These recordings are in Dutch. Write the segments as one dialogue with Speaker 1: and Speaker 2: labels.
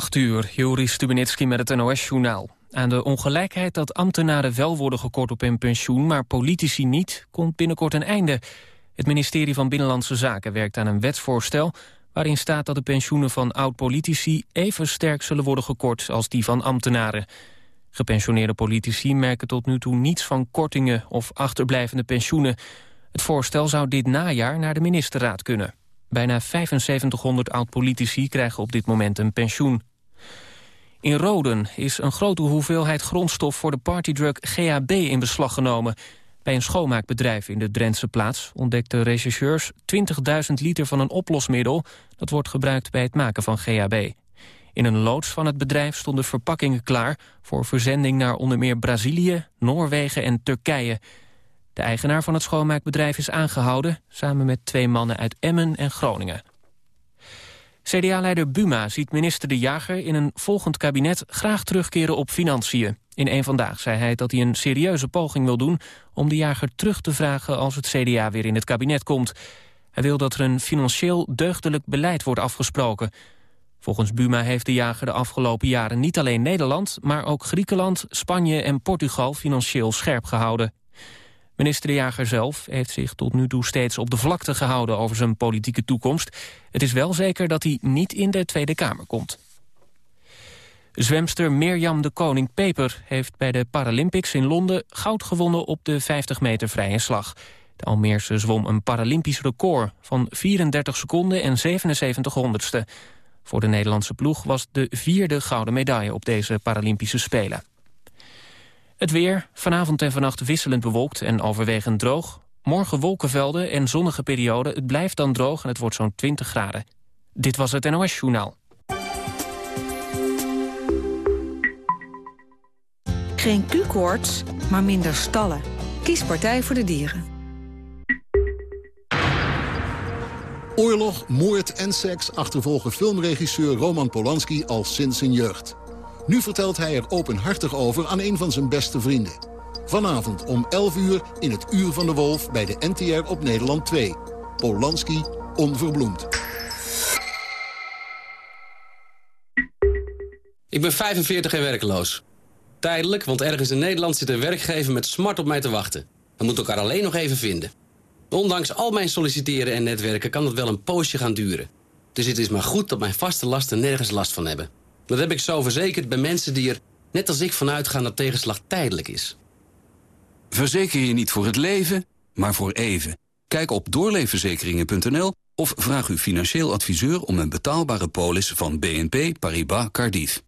Speaker 1: 8 uur, Joris Stubenitski met het NOS-journaal. Aan de ongelijkheid dat ambtenaren wel worden gekort op hun pensioen... maar politici niet, komt binnenkort een einde. Het ministerie van Binnenlandse Zaken werkt aan een wetsvoorstel... waarin staat dat de pensioenen van oud-politici... even sterk zullen worden gekort als die van ambtenaren. Gepensioneerde politici merken tot nu toe niets van kortingen... of achterblijvende pensioenen. Het voorstel zou dit najaar naar de ministerraad kunnen. Bijna 7500 oud-politici krijgen op dit moment een pensioen. In Roden is een grote hoeveelheid grondstof voor de partydrug GHB in beslag genomen. Bij een schoonmaakbedrijf in de Drentse plaats ontdekten rechercheurs 20.000 liter van een oplosmiddel dat wordt gebruikt bij het maken van GHB. In een loods van het bedrijf stonden verpakkingen klaar voor verzending naar onder meer Brazilië, Noorwegen en Turkije. De eigenaar van het schoonmaakbedrijf is aangehouden... samen met twee mannen uit Emmen en Groningen. CDA-leider Buma ziet minister De Jager in een volgend kabinet... graag terugkeren op financiën. In een Vandaag zei hij dat hij een serieuze poging wil doen... om De Jager terug te vragen als het CDA weer in het kabinet komt. Hij wil dat er een financieel deugdelijk beleid wordt afgesproken. Volgens Buma heeft De Jager de afgelopen jaren niet alleen Nederland... maar ook Griekenland, Spanje en Portugal financieel scherp gehouden. Minister De Jager zelf heeft zich tot nu toe steeds op de vlakte gehouden over zijn politieke toekomst. Het is wel zeker dat hij niet in de Tweede Kamer komt. Zwemster Mirjam de Koning Peper heeft bij de Paralympics in Londen goud gewonnen op de 50 meter vrije slag. De Almeerse zwom een Paralympisch record van 34 seconden en 77 honderdste. Voor de Nederlandse ploeg was de vierde gouden medaille op deze Paralympische Spelen. Het weer, vanavond en vannacht wisselend bewolkt en overwegend droog. Morgen wolkenvelden en zonnige perioden. Het blijft dan droog en het wordt zo'n 20 graden. Dit was het NOS Journaal.
Speaker 2: Geen Q-koorts, maar minder stallen. Kies Partij voor de Dieren.
Speaker 3: Oorlog, moord en seks achtervolgen filmregisseur Roman Polanski al sinds zijn jeugd. Nu vertelt hij er openhartig over aan een van zijn beste vrienden. Vanavond om 11 uur in het Uur van de Wolf bij de NTR op Nederland 2. Polanski onverbloemd.
Speaker 4: Ik ben 45 en werkeloos. Tijdelijk, want ergens in Nederland zit een werkgever met smart op mij te wachten. We moeten elkaar alleen nog even vinden. Ondanks al mijn solliciteren en netwerken kan het wel een poosje gaan duren. Dus het is maar goed dat mijn vaste lasten nergens last van hebben. Dat heb ik zo verzekerd bij mensen die er, net als ik, vanuit gaan dat tegenslag tijdelijk is.
Speaker 5: Verzeker je niet voor het leven, maar voor even. Kijk op doorleefverzekeringen.nl of vraag uw financieel adviseur om een betaalbare polis van BNP Paribas Cardiff.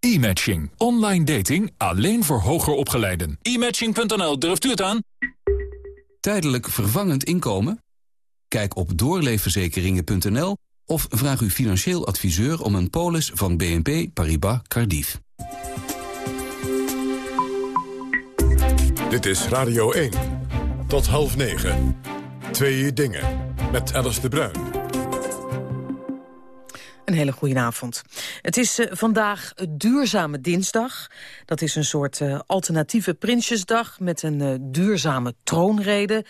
Speaker 6: E-matching. Online dating alleen voor hoger opgeleiden. E-matching.nl, durft u het aan?
Speaker 5: Tijdelijk vervangend inkomen? Kijk op doorleefverzekeringen.nl of vraag uw financieel adviseur om een polis van BNP Paribas Cardiff.
Speaker 6: Dit is Radio 1. Tot half negen. Twee dingen. Met Alice de Bruin.
Speaker 2: Een hele goede avond. Het is uh, vandaag Duurzame Dinsdag. Dat is een soort uh, alternatieve Prinsjesdag met een uh, duurzame troonrede.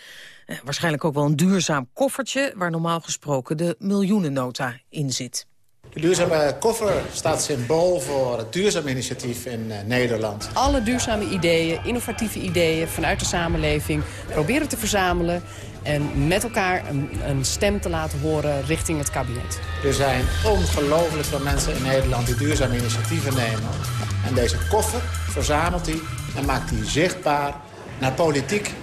Speaker 2: Waarschijnlijk ook wel een duurzaam koffertje... waar normaal gesproken de miljoenennota in zit.
Speaker 7: De duurzame koffer staat symbool voor het duurzaam initiatief in Nederland.
Speaker 8: Alle duurzame ideeën, innovatieve ideeën vanuit de samenleving... proberen te verzamelen en met elkaar een, een, stem te laten horen richting het kabinet.
Speaker 7: Er zijn ongelooflijk veel mensen in Nederland die duurzame initiatieven nemen. En deze koffer verzamelt hij en maakt hij zichtbaar naar politiek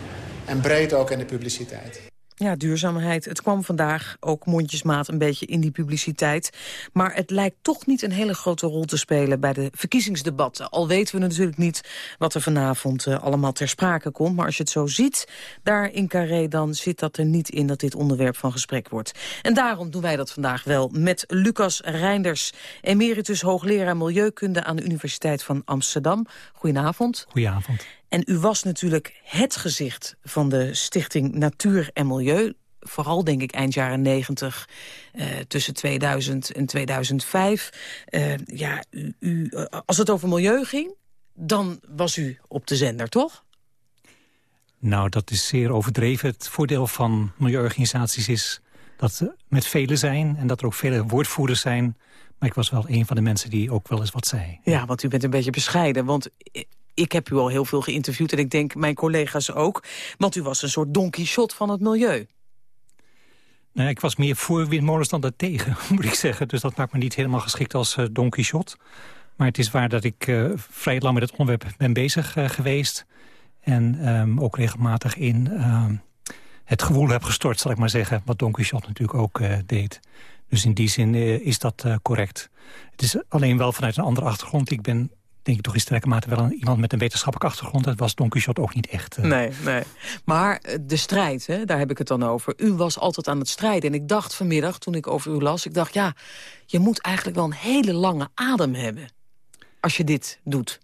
Speaker 7: en breed ook in de publiciteit.
Speaker 2: Ja, duurzaamheid. Het kwam vandaag ook mondjesmaat een beetje in die publiciteit. Maar het lijkt toch niet een hele grote rol te spelen bij de verkiezingsdebatten. Al weten we natuurlijk niet wat er vanavond uh, allemaal ter sprake komt. Maar als je het zo ziet, daar in Carré, dan zit dat er niet in dat dit onderwerp van gesprek wordt. En daarom doen wij dat vandaag wel met Lucas Reinders, emeritus hoogleraar Milieukunde aan de Universiteit van Amsterdam. Goedenavond.
Speaker 9: Goedenavond.
Speaker 2: En u was natuurlijk het gezicht van de stichting Natuur en Milieu. Vooral denk ik eind jaren 90, uh, tussen 2000 en 2005. Uh, ja, u, u, uh, als het over milieu ging, dan was u op de zender, toch?
Speaker 9: Nou, dat is zeer overdreven. Het voordeel van milieuorganisaties is dat met velen zijn en dat er ook vele woordvoerders zijn. Maar ik was wel een van de mensen die ook wel eens wat zei.
Speaker 2: Ja, want u bent een beetje bescheiden. Want ik heb u al heel veel geïnterviewd en ik denk mijn collega's ook. Want u was een soort Don van het milieu.
Speaker 9: Nou, ik was meer voor windmolens dan daartegen, moet ik zeggen. Dus dat maakt me niet helemaal geschikt als uh, Don. Maar het is waar dat ik uh, vrij lang met het onderwerp ben bezig uh, geweest. En um, ook regelmatig in uh, het gewoel heb gestort, zal ik maar zeggen. Wat Don Quixote natuurlijk ook deed. Dus in die zin is dat correct. Het is alleen wel vanuit een andere achtergrond. Ik ben denk ik toch in sterke mate wel een, iemand met een wetenschappelijke achtergrond. Dat was Don Quixote ook niet echt.
Speaker 2: Nee, nee. Maar de strijd, hè, daar heb ik het dan over. U was altijd aan het strijden. En ik dacht vanmiddag, toen ik over u las, ik dacht... ja, je moet eigenlijk wel een hele lange adem hebben als je dit doet.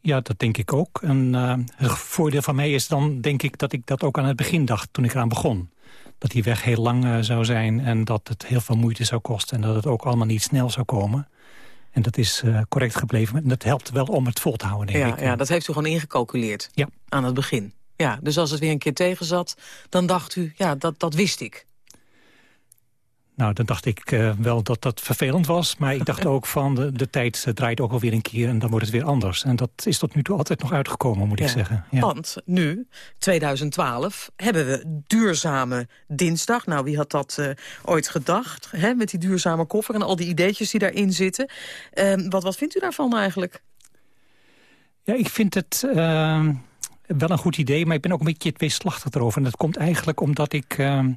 Speaker 9: Ja, dat denk ik ook. En uh, het voordeel van mij is dan, denk ik, dat ik dat ook aan het begin dacht toen ik eraan begon. Dat die weg heel lang uh, zou zijn en dat het heel veel moeite zou kosten... en dat het ook allemaal niet snel zou komen. En dat is uh, correct gebleven. En dat helpt wel om het vol te houden, denk
Speaker 2: ja,
Speaker 9: ik.
Speaker 2: Ja, dat heeft u gewoon ingecalculeerd
Speaker 9: ja.
Speaker 2: aan het begin. Ja, dus als het weer een keer tegen zat, dan dacht u, ja, dat, dat wist ik.
Speaker 9: Nou, dan dacht ik uh, wel dat dat vervelend was. Maar ik dacht ook van, de, de tijd uh, draait ook alweer een keer... en dan wordt het weer anders. En dat is tot nu toe altijd nog uitgekomen, moet
Speaker 2: ja.
Speaker 9: ik zeggen.
Speaker 2: Ja. Want nu, 2012, hebben we duurzame dinsdag. Nou, wie had dat uh, ooit gedacht? Hè? Met die duurzame koffer en al die ideetjes die daarin zitten. Ehm, wat, wat vindt u daarvan eigenlijk?
Speaker 9: Ja, ik vind het ehm, wel een goed idee... maar ik ben ook een beetje tweeslachtig erover. En dat komt eigenlijk omdat ik ehm,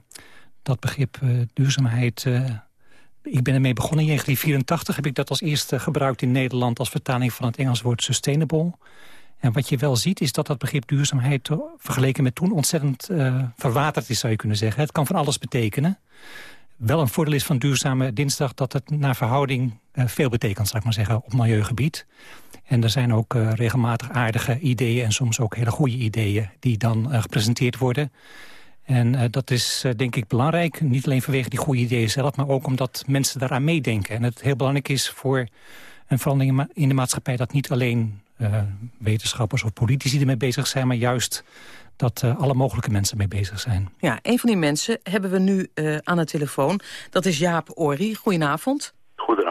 Speaker 9: dat begrip uh, duurzaamheid... Uh, ik ben ermee begonnen in 1984. Heb ik dat als eerste gebruikt in Nederland... als vertaling van het Engels woord sustainable. En wat je wel ziet is dat dat begrip duurzaamheid... Uh, vergeleken met toen ontzettend verwaterd is, zou je kunnen zeggen. Het kan van alles betekenen. Wel een voordeel is van duurzame dinsdag... dat het naar verhouding veel betekent, zou ik maar zeggen, op milieugebied. En er zijn ook regelmatig aardige ideeën... en soms ook hele goede ideeën die dan gepresenteerd worden... En uh, dat is uh, denk ik belangrijk. Niet alleen vanwege die goede ideeën zelf... maar ook omdat mensen daaraan meedenken. En het heel belangrijk is voor een verandering in de maatschappij... dat niet alleen uh, wetenschappers of politici ermee bezig zijn... maar juist dat alle mogelijke mensen mee bezig zijn.
Speaker 2: Ja, een van die mensen hebben we nu aan de telefoon. Dat is Jaap Ori. Goedenavond.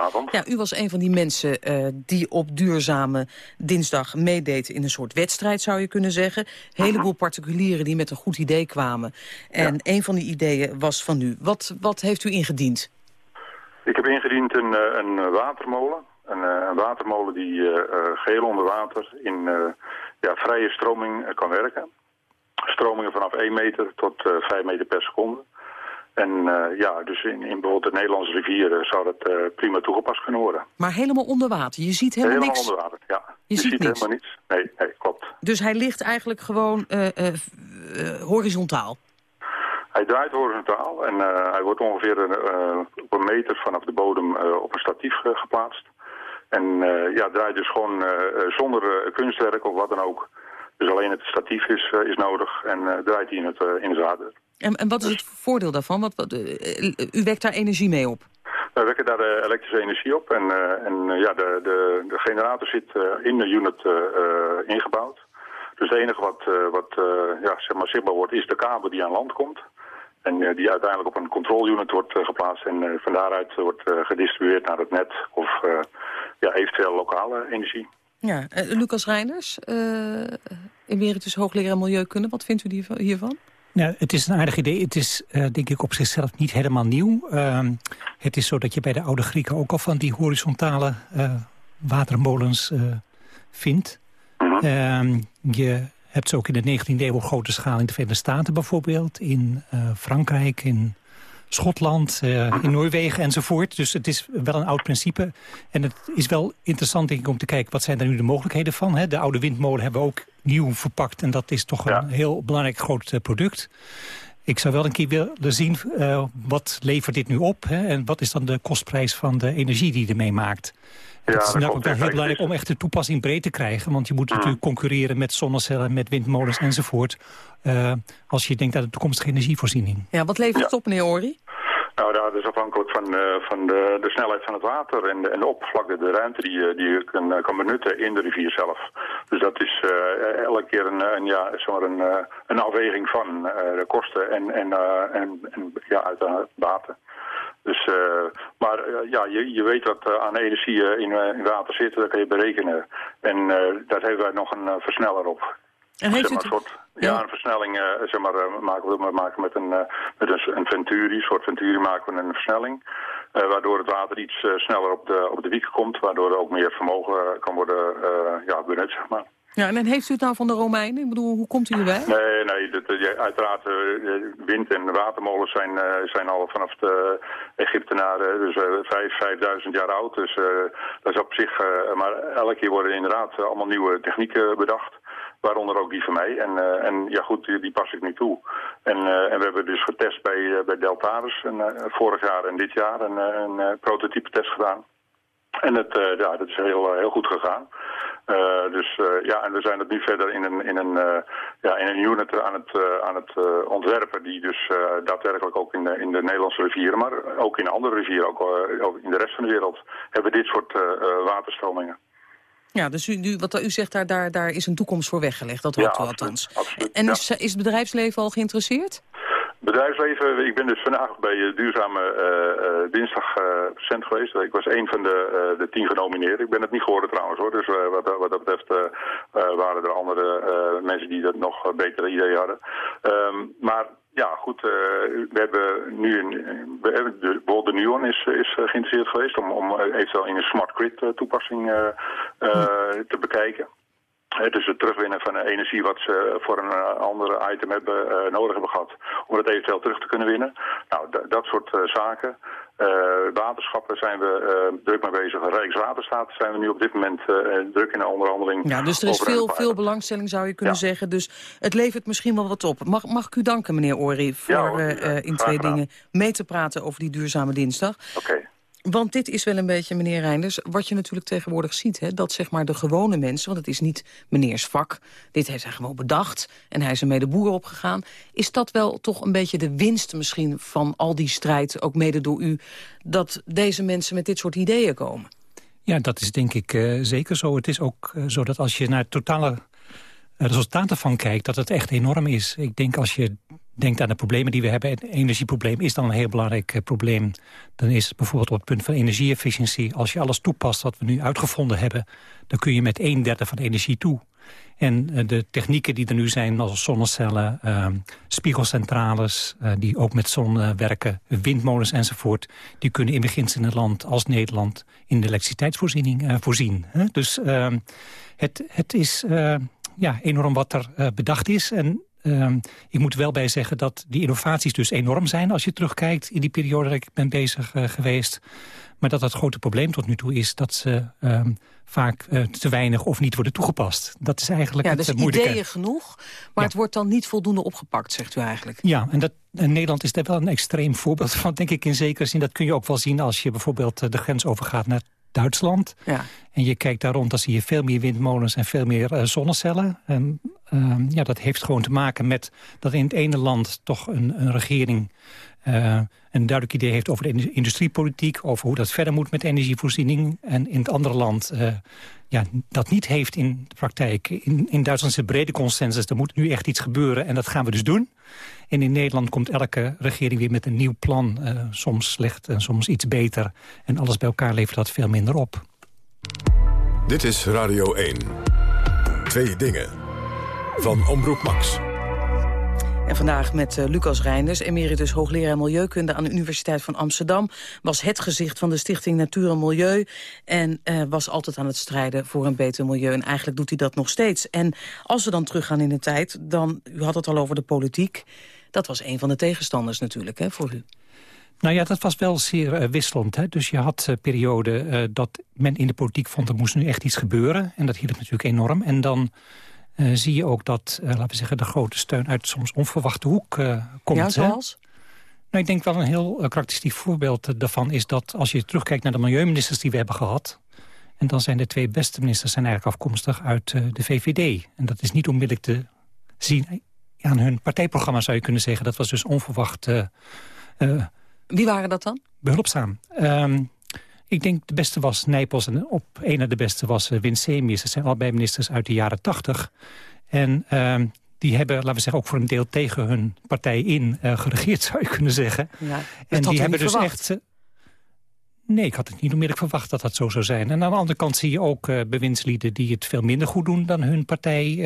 Speaker 10: Goedenavond.
Speaker 2: Ja, u was een van die mensen uh, die op duurzame dinsdag meedeed in een soort wedstrijd, zou je kunnen zeggen. Een heleboel particulieren die met een goed idee kwamen. En ja. een van die ideeën was van u. Wat, wat heeft u ingediend?
Speaker 10: Ik heb ingediend een, een watermolen. Een, een watermolen die uh, geheel onder water in ja, vrije stroming kan werken. Stromingen vanaf 1 meter tot 5 meter per seconde. En uh, ja, dus in, in bijvoorbeeld de Nederlandse rivieren zou dat uh, prima toegepast kunnen worden.
Speaker 2: Maar helemaal onder water? Je ziet helemaal,
Speaker 10: helemaal
Speaker 2: niks?
Speaker 10: onder water, ja.
Speaker 2: Je,
Speaker 10: je
Speaker 2: ziet,
Speaker 10: helemaal niets. Nee, nee, klopt.
Speaker 2: Dus hij ligt eigenlijk gewoon uh, horizontaal?
Speaker 10: Hij draait horizontaal en hij wordt ongeveer op een meter vanaf de bodem op een statief geplaatst. En ja, draait dus gewoon zonder kunstwerk of wat dan ook. Dus alleen het statief is, is nodig en draait hij in het, in het water.
Speaker 2: En, en wat is het voordeel daarvan? Wat, wat, u wekt daar energie mee op?
Speaker 10: We wekken daar elektrische energie op. En, uh, en uh, ja, de, de, de generator zit in de unit ingebouwd. Dus het enige wat, wat ja, zeg maar zichtbaar wordt is de kabel die aan land komt. En die uiteindelijk op een controlunit wordt geplaatst. En van daaruit wordt gedistribueerd naar het net of ja, eventueel lokale energie.
Speaker 2: Ja, Lucas Reinders, emeritus hoogleraar milieukunde. Wat vindt u hiervan?
Speaker 9: Nou, het is een aardig idee. Het is uh, denk ik op zichzelf niet helemaal nieuw. Uh, het is zo dat je bij de oude Grieken ook al van die horizontale uh, watermolens uh, vindt. -huh. je hebt ze ook in de 19e eeuw op grote schaal in de Verenigde Staten bijvoorbeeld. In Frankrijk, in Schotland, in Noorwegen enzovoort. Dus het is wel een oud principe. En het is wel interessant denk ik om te kijken wat zijn er nu de mogelijkheden van. Hè? De oude windmolen hebben we ook nieuw verpakt. En dat is toch ja. een heel belangrijk groot uh, product. Ik zou wel een keer willen zien, uh, wat levert dit nu op? Hè? En wat is dan de kostprijs van de energie die je ermee maakt? Ja, het is natuurlijk heel belangrijk om echt de toepassing breed te krijgen. Want je moet mm. natuurlijk concurreren met zonnecellen, met windmolens enzovoort. Uh, als je denkt aan de toekomstige energievoorziening.
Speaker 2: Ja, wat levert het op, meneer Ori?
Speaker 10: Nou, dat is afhankelijk van, van de, de, snelheid van het water en de, en de oppervlakte, de ruimte die, die je kan, kan benutten in de rivier zelf. Dus dat is elke keer een, een ja, zomaar een, een afweging van de kosten en, en, en, en ja, uiteraard water. Dus, uh, maar uh, ja, je, je weet wat uh, aan energie in, in, water zit, dat kan je berekenen. En daar hebben wij nog een versneller op.
Speaker 2: En heeft
Speaker 10: zeg maar, soort, ja, een versnelling zeg maar, maken we, maken met, een, met een, een venturi, een soort venturi maken we een versnelling. waardoor het water iets sneller op de, op de wieken komt, waardoor er ook meer vermogen kan worden ja, benut, zeg maar.
Speaker 2: Ja, en heeft u het nou van de Romeinen? Ik bedoel, hoe komt u erbij?
Speaker 10: Nee, nee, dat, uiteraard wind- en watermolens zijn, zijn al vanaf de Egyptenaren, dus vijf, vijfduizend jaar oud. Dus dat is op zich, maar elke keer worden inderdaad allemaal nieuwe technieken bedacht. Waaronder ook die van mij. En, en ja goed, die, pas ik nu toe. En, en we hebben dus getest bij, bij Deltaris en, vorig jaar en dit jaar een, een prototype test gedaan. En het, ja, dat is heel, heel goed gegaan. Dus ja, en we zijn het nu verder in een, in een, ja, in een unit aan het, aan het ontwerpen... die dus daadwerkelijk ook in de, in de Nederlandse rivieren... maar ook in andere rivieren, ook, ook in de rest van de wereld... hebben dit soort waterstromingen.
Speaker 2: Ja, dus u, wat u zegt, daar, daar, daar is een toekomst voor weggelegd. Dat hoopt
Speaker 10: ja,
Speaker 2: u althans.
Speaker 10: Absoluut,
Speaker 2: en is, is het bedrijfsleven al geïnteresseerd?
Speaker 10: Bedrijfsleven, ik ben dus vandaag bij uh, Duurzame uh, uh, Dinsdag present geweest. Ik was een van de, de tien genomineerden. Ik ben het niet geworden trouwens hoor. Dus wat, wat, dat betreft waren er andere mensen die dat nog betere idee hadden. Um, maar ja, goed. we hebben nu een, we hebben de, bijvoorbeeld de Nuon is, is geïnteresseerd geweest om, om eventueel in een smart grid toepassing te bekijken. Dus het terugwinnen van energie wat ze voor een uh, andere item hebben, uh, nodig hebben gehad. Om het eventueel terug te kunnen winnen. Nou, dat soort uh, zaken. waterschappen zijn we druk mee bezig. Rijkswaterstaat zijn we nu op dit moment druk in de onderhandeling.
Speaker 2: Ja, dus er is veel, veel belangstelling zou je kunnen ja. zeggen. Dus het levert misschien wel wat op. Mag, mag ik u danken, meneer Ori, voor ja, hoor, in twee dingen mee te praten over die duurzame dinsdag.
Speaker 10: Oké. Okay.
Speaker 2: Want dit is wel een beetje, meneer Reinders, wat je natuurlijk tegenwoordig ziet. Hè, dat zeg maar de gewone mensen, want het is niet meneers vak. Dit heeft hij gewoon bedacht en hij is ermee de boer opgegaan. Is dat wel toch een beetje de winst misschien van al die strijd, ook mede door u... dat deze mensen met dit soort ideeën komen?
Speaker 9: Ja, dat is denk ik uh, zeker zo. Het is ook uh, zo dat als je naar totale resultaten van kijkt... dat het echt enorm is. Ik denk als je denkt aan de problemen die we hebben... het energieprobleem is dan een heel belangrijk uh, probleem. Dan is bijvoorbeeld op het punt van energieefficiëntie... als je alles toepast wat we nu uitgevonden hebben... dan kun je met een derde van de energie toe. En uh, de technieken die er nu zijn, als zonnecellen, uh, spiegelcentrales... die ook met zon werken, windmolens enzovoort... die kunnen in beginsel in een land als Nederland... in de elektriciteitsvoorziening voorzien. Hè? Dus ehm, het, het is ja, enorm wat er bedacht is... En Um, ik moet wel bij zeggen dat die innovaties dus enorm zijn... als je terugkijkt in die periode dat ik ben bezig uh, geweest. Maar dat het grote probleem tot nu toe is... dat ze um, vaak uh, te weinig of niet worden toegepast. Dat is eigenlijk
Speaker 2: ja,
Speaker 9: het
Speaker 2: dus
Speaker 9: moeilijke.
Speaker 2: ideeën genoeg, maar ja. het wordt dan niet voldoende opgepakt, zegt u eigenlijk.
Speaker 9: Ja, en, dat, en Nederland is daar wel een extreem voorbeeld van, denk ik in zekere zin. Dat kun je ook wel zien als je bijvoorbeeld de grens overgaat naar Duitsland.
Speaker 2: Ja.
Speaker 9: En je kijkt daar rond, dan zie je veel meer windmolens en veel meer uh, zonnecellen. En uh, ja, dat heeft gewoon te maken met dat in het ene land toch een, een regering... Uh, een duidelijk idee heeft over de industriepolitiek... over hoe dat verder moet met energievoorziening. En in het andere land uh, ja, dat niet heeft in de praktijk. In, in Duitsland is een brede consensus, er moet nu echt iets gebeuren... en dat gaan we dus doen. En in Nederland komt elke regering weer met een nieuw plan. Uh, soms slecht en soms iets beter. En alles bij elkaar levert dat veel minder op.
Speaker 6: Dit is Radio 1. Twee dingen. Van Omroep Max.
Speaker 2: En vandaag met uh, Lucas Reinders, emeritus hoogleraar Milieukunde aan de Universiteit van Amsterdam. Was het gezicht van de Stichting Natuur en Milieu. En uh, was altijd aan het strijden voor een beter milieu. En eigenlijk doet hij dat nog steeds. En als we dan teruggaan in de tijd, dan, u had het al over de politiek. Dat was een van de tegenstanders natuurlijk, hè, voor u.
Speaker 9: Nou ja, dat was wel zeer uh, wisselend. Hè? Dus je had uh, perioden dat men in de politiek vond... er moest nu echt iets gebeuren. En dat hielp natuurlijk enorm. En dan zie je ook dat, uh, laten we zeggen, de grote steun uit soms onverwachte hoek uh, komt.
Speaker 2: Ja, zoals?
Speaker 9: Hè? Nou, ik denk wel een heel karakteristiek voorbeeld daarvan is dat als je terugkijkt naar de milieuministers die we hebben gehad, en dan zijn de twee beste ministers zijn eigenlijk afkomstig uit de VVD. En dat is niet onmiddellijk te zien aan hun partijprogramma, zou je kunnen zeggen. Dat was dus onverwacht
Speaker 2: Wie waren dat dan?
Speaker 9: Behulpzaam. Um, ik denk de beste was Nijpels en op een na de beste was uh, Winsemius. Dat zijn allebei ministers uit de jaren tachtig. En uh, die hebben, laten we zeggen, ook voor een deel tegen hun partij in uh, geregeerd, zou je kunnen zeggen. Ja,
Speaker 2: en
Speaker 9: die hebben dus
Speaker 2: verwacht.
Speaker 9: echt... Uh, nee, ik had het niet onmiddellijk verwacht dat dat zo zou zijn. En aan de andere kant zie je ook bewindslieden die het veel minder goed doen dan hun partij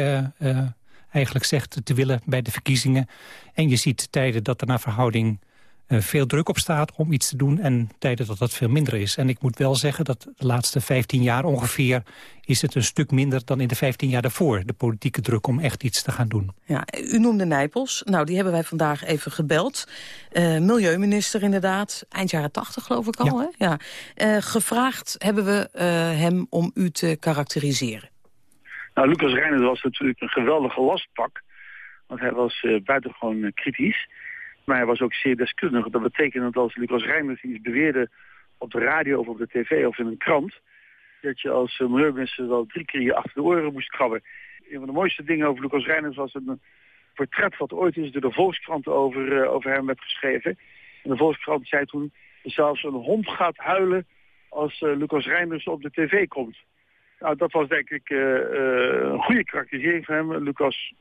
Speaker 9: eigenlijk zegt te willen bij de verkiezingen. En je ziet tijden dat er naar verhouding veel druk op staat om iets te doen... en tijden dat dat veel minder is. En ik moet wel zeggen dat de laatste 15 jaar ongeveer... is het een stuk minder dan in de 15 jaar daarvoor... de politieke druk om echt iets te gaan doen.
Speaker 2: Ja, u noemde Nijpels. Nou, die hebben wij vandaag even gebeld. Uh, milieuminister inderdaad, eind jaren 80 geloof ik al. Ja. Hè? Ja. Uh, gevraagd hebben we hem om u te karakteriseren.
Speaker 11: Nou, Lucas Reyners was natuurlijk een geweldige lastpak. Want hij was buitengewoon kritisch... Maar hij was ook zeer deskundig. Dat betekent dat als Lucas Reimers iets beweerde op de radio of op de tv of in een krant... dat je als uh, milieuminister wel drie keer je achter de oren moest krabben. Een van de mooiste dingen over Lucas Reimers was een portret wat ooit eens door de Volkskrant over, uh, over hem werd geschreven. En de Volkskrant zei toen, zelfs een hond gaat huilen als uh, Lucas Reimers op de tv komt. Nou, dat was denk ik een goede karakterisering van hem. Lucas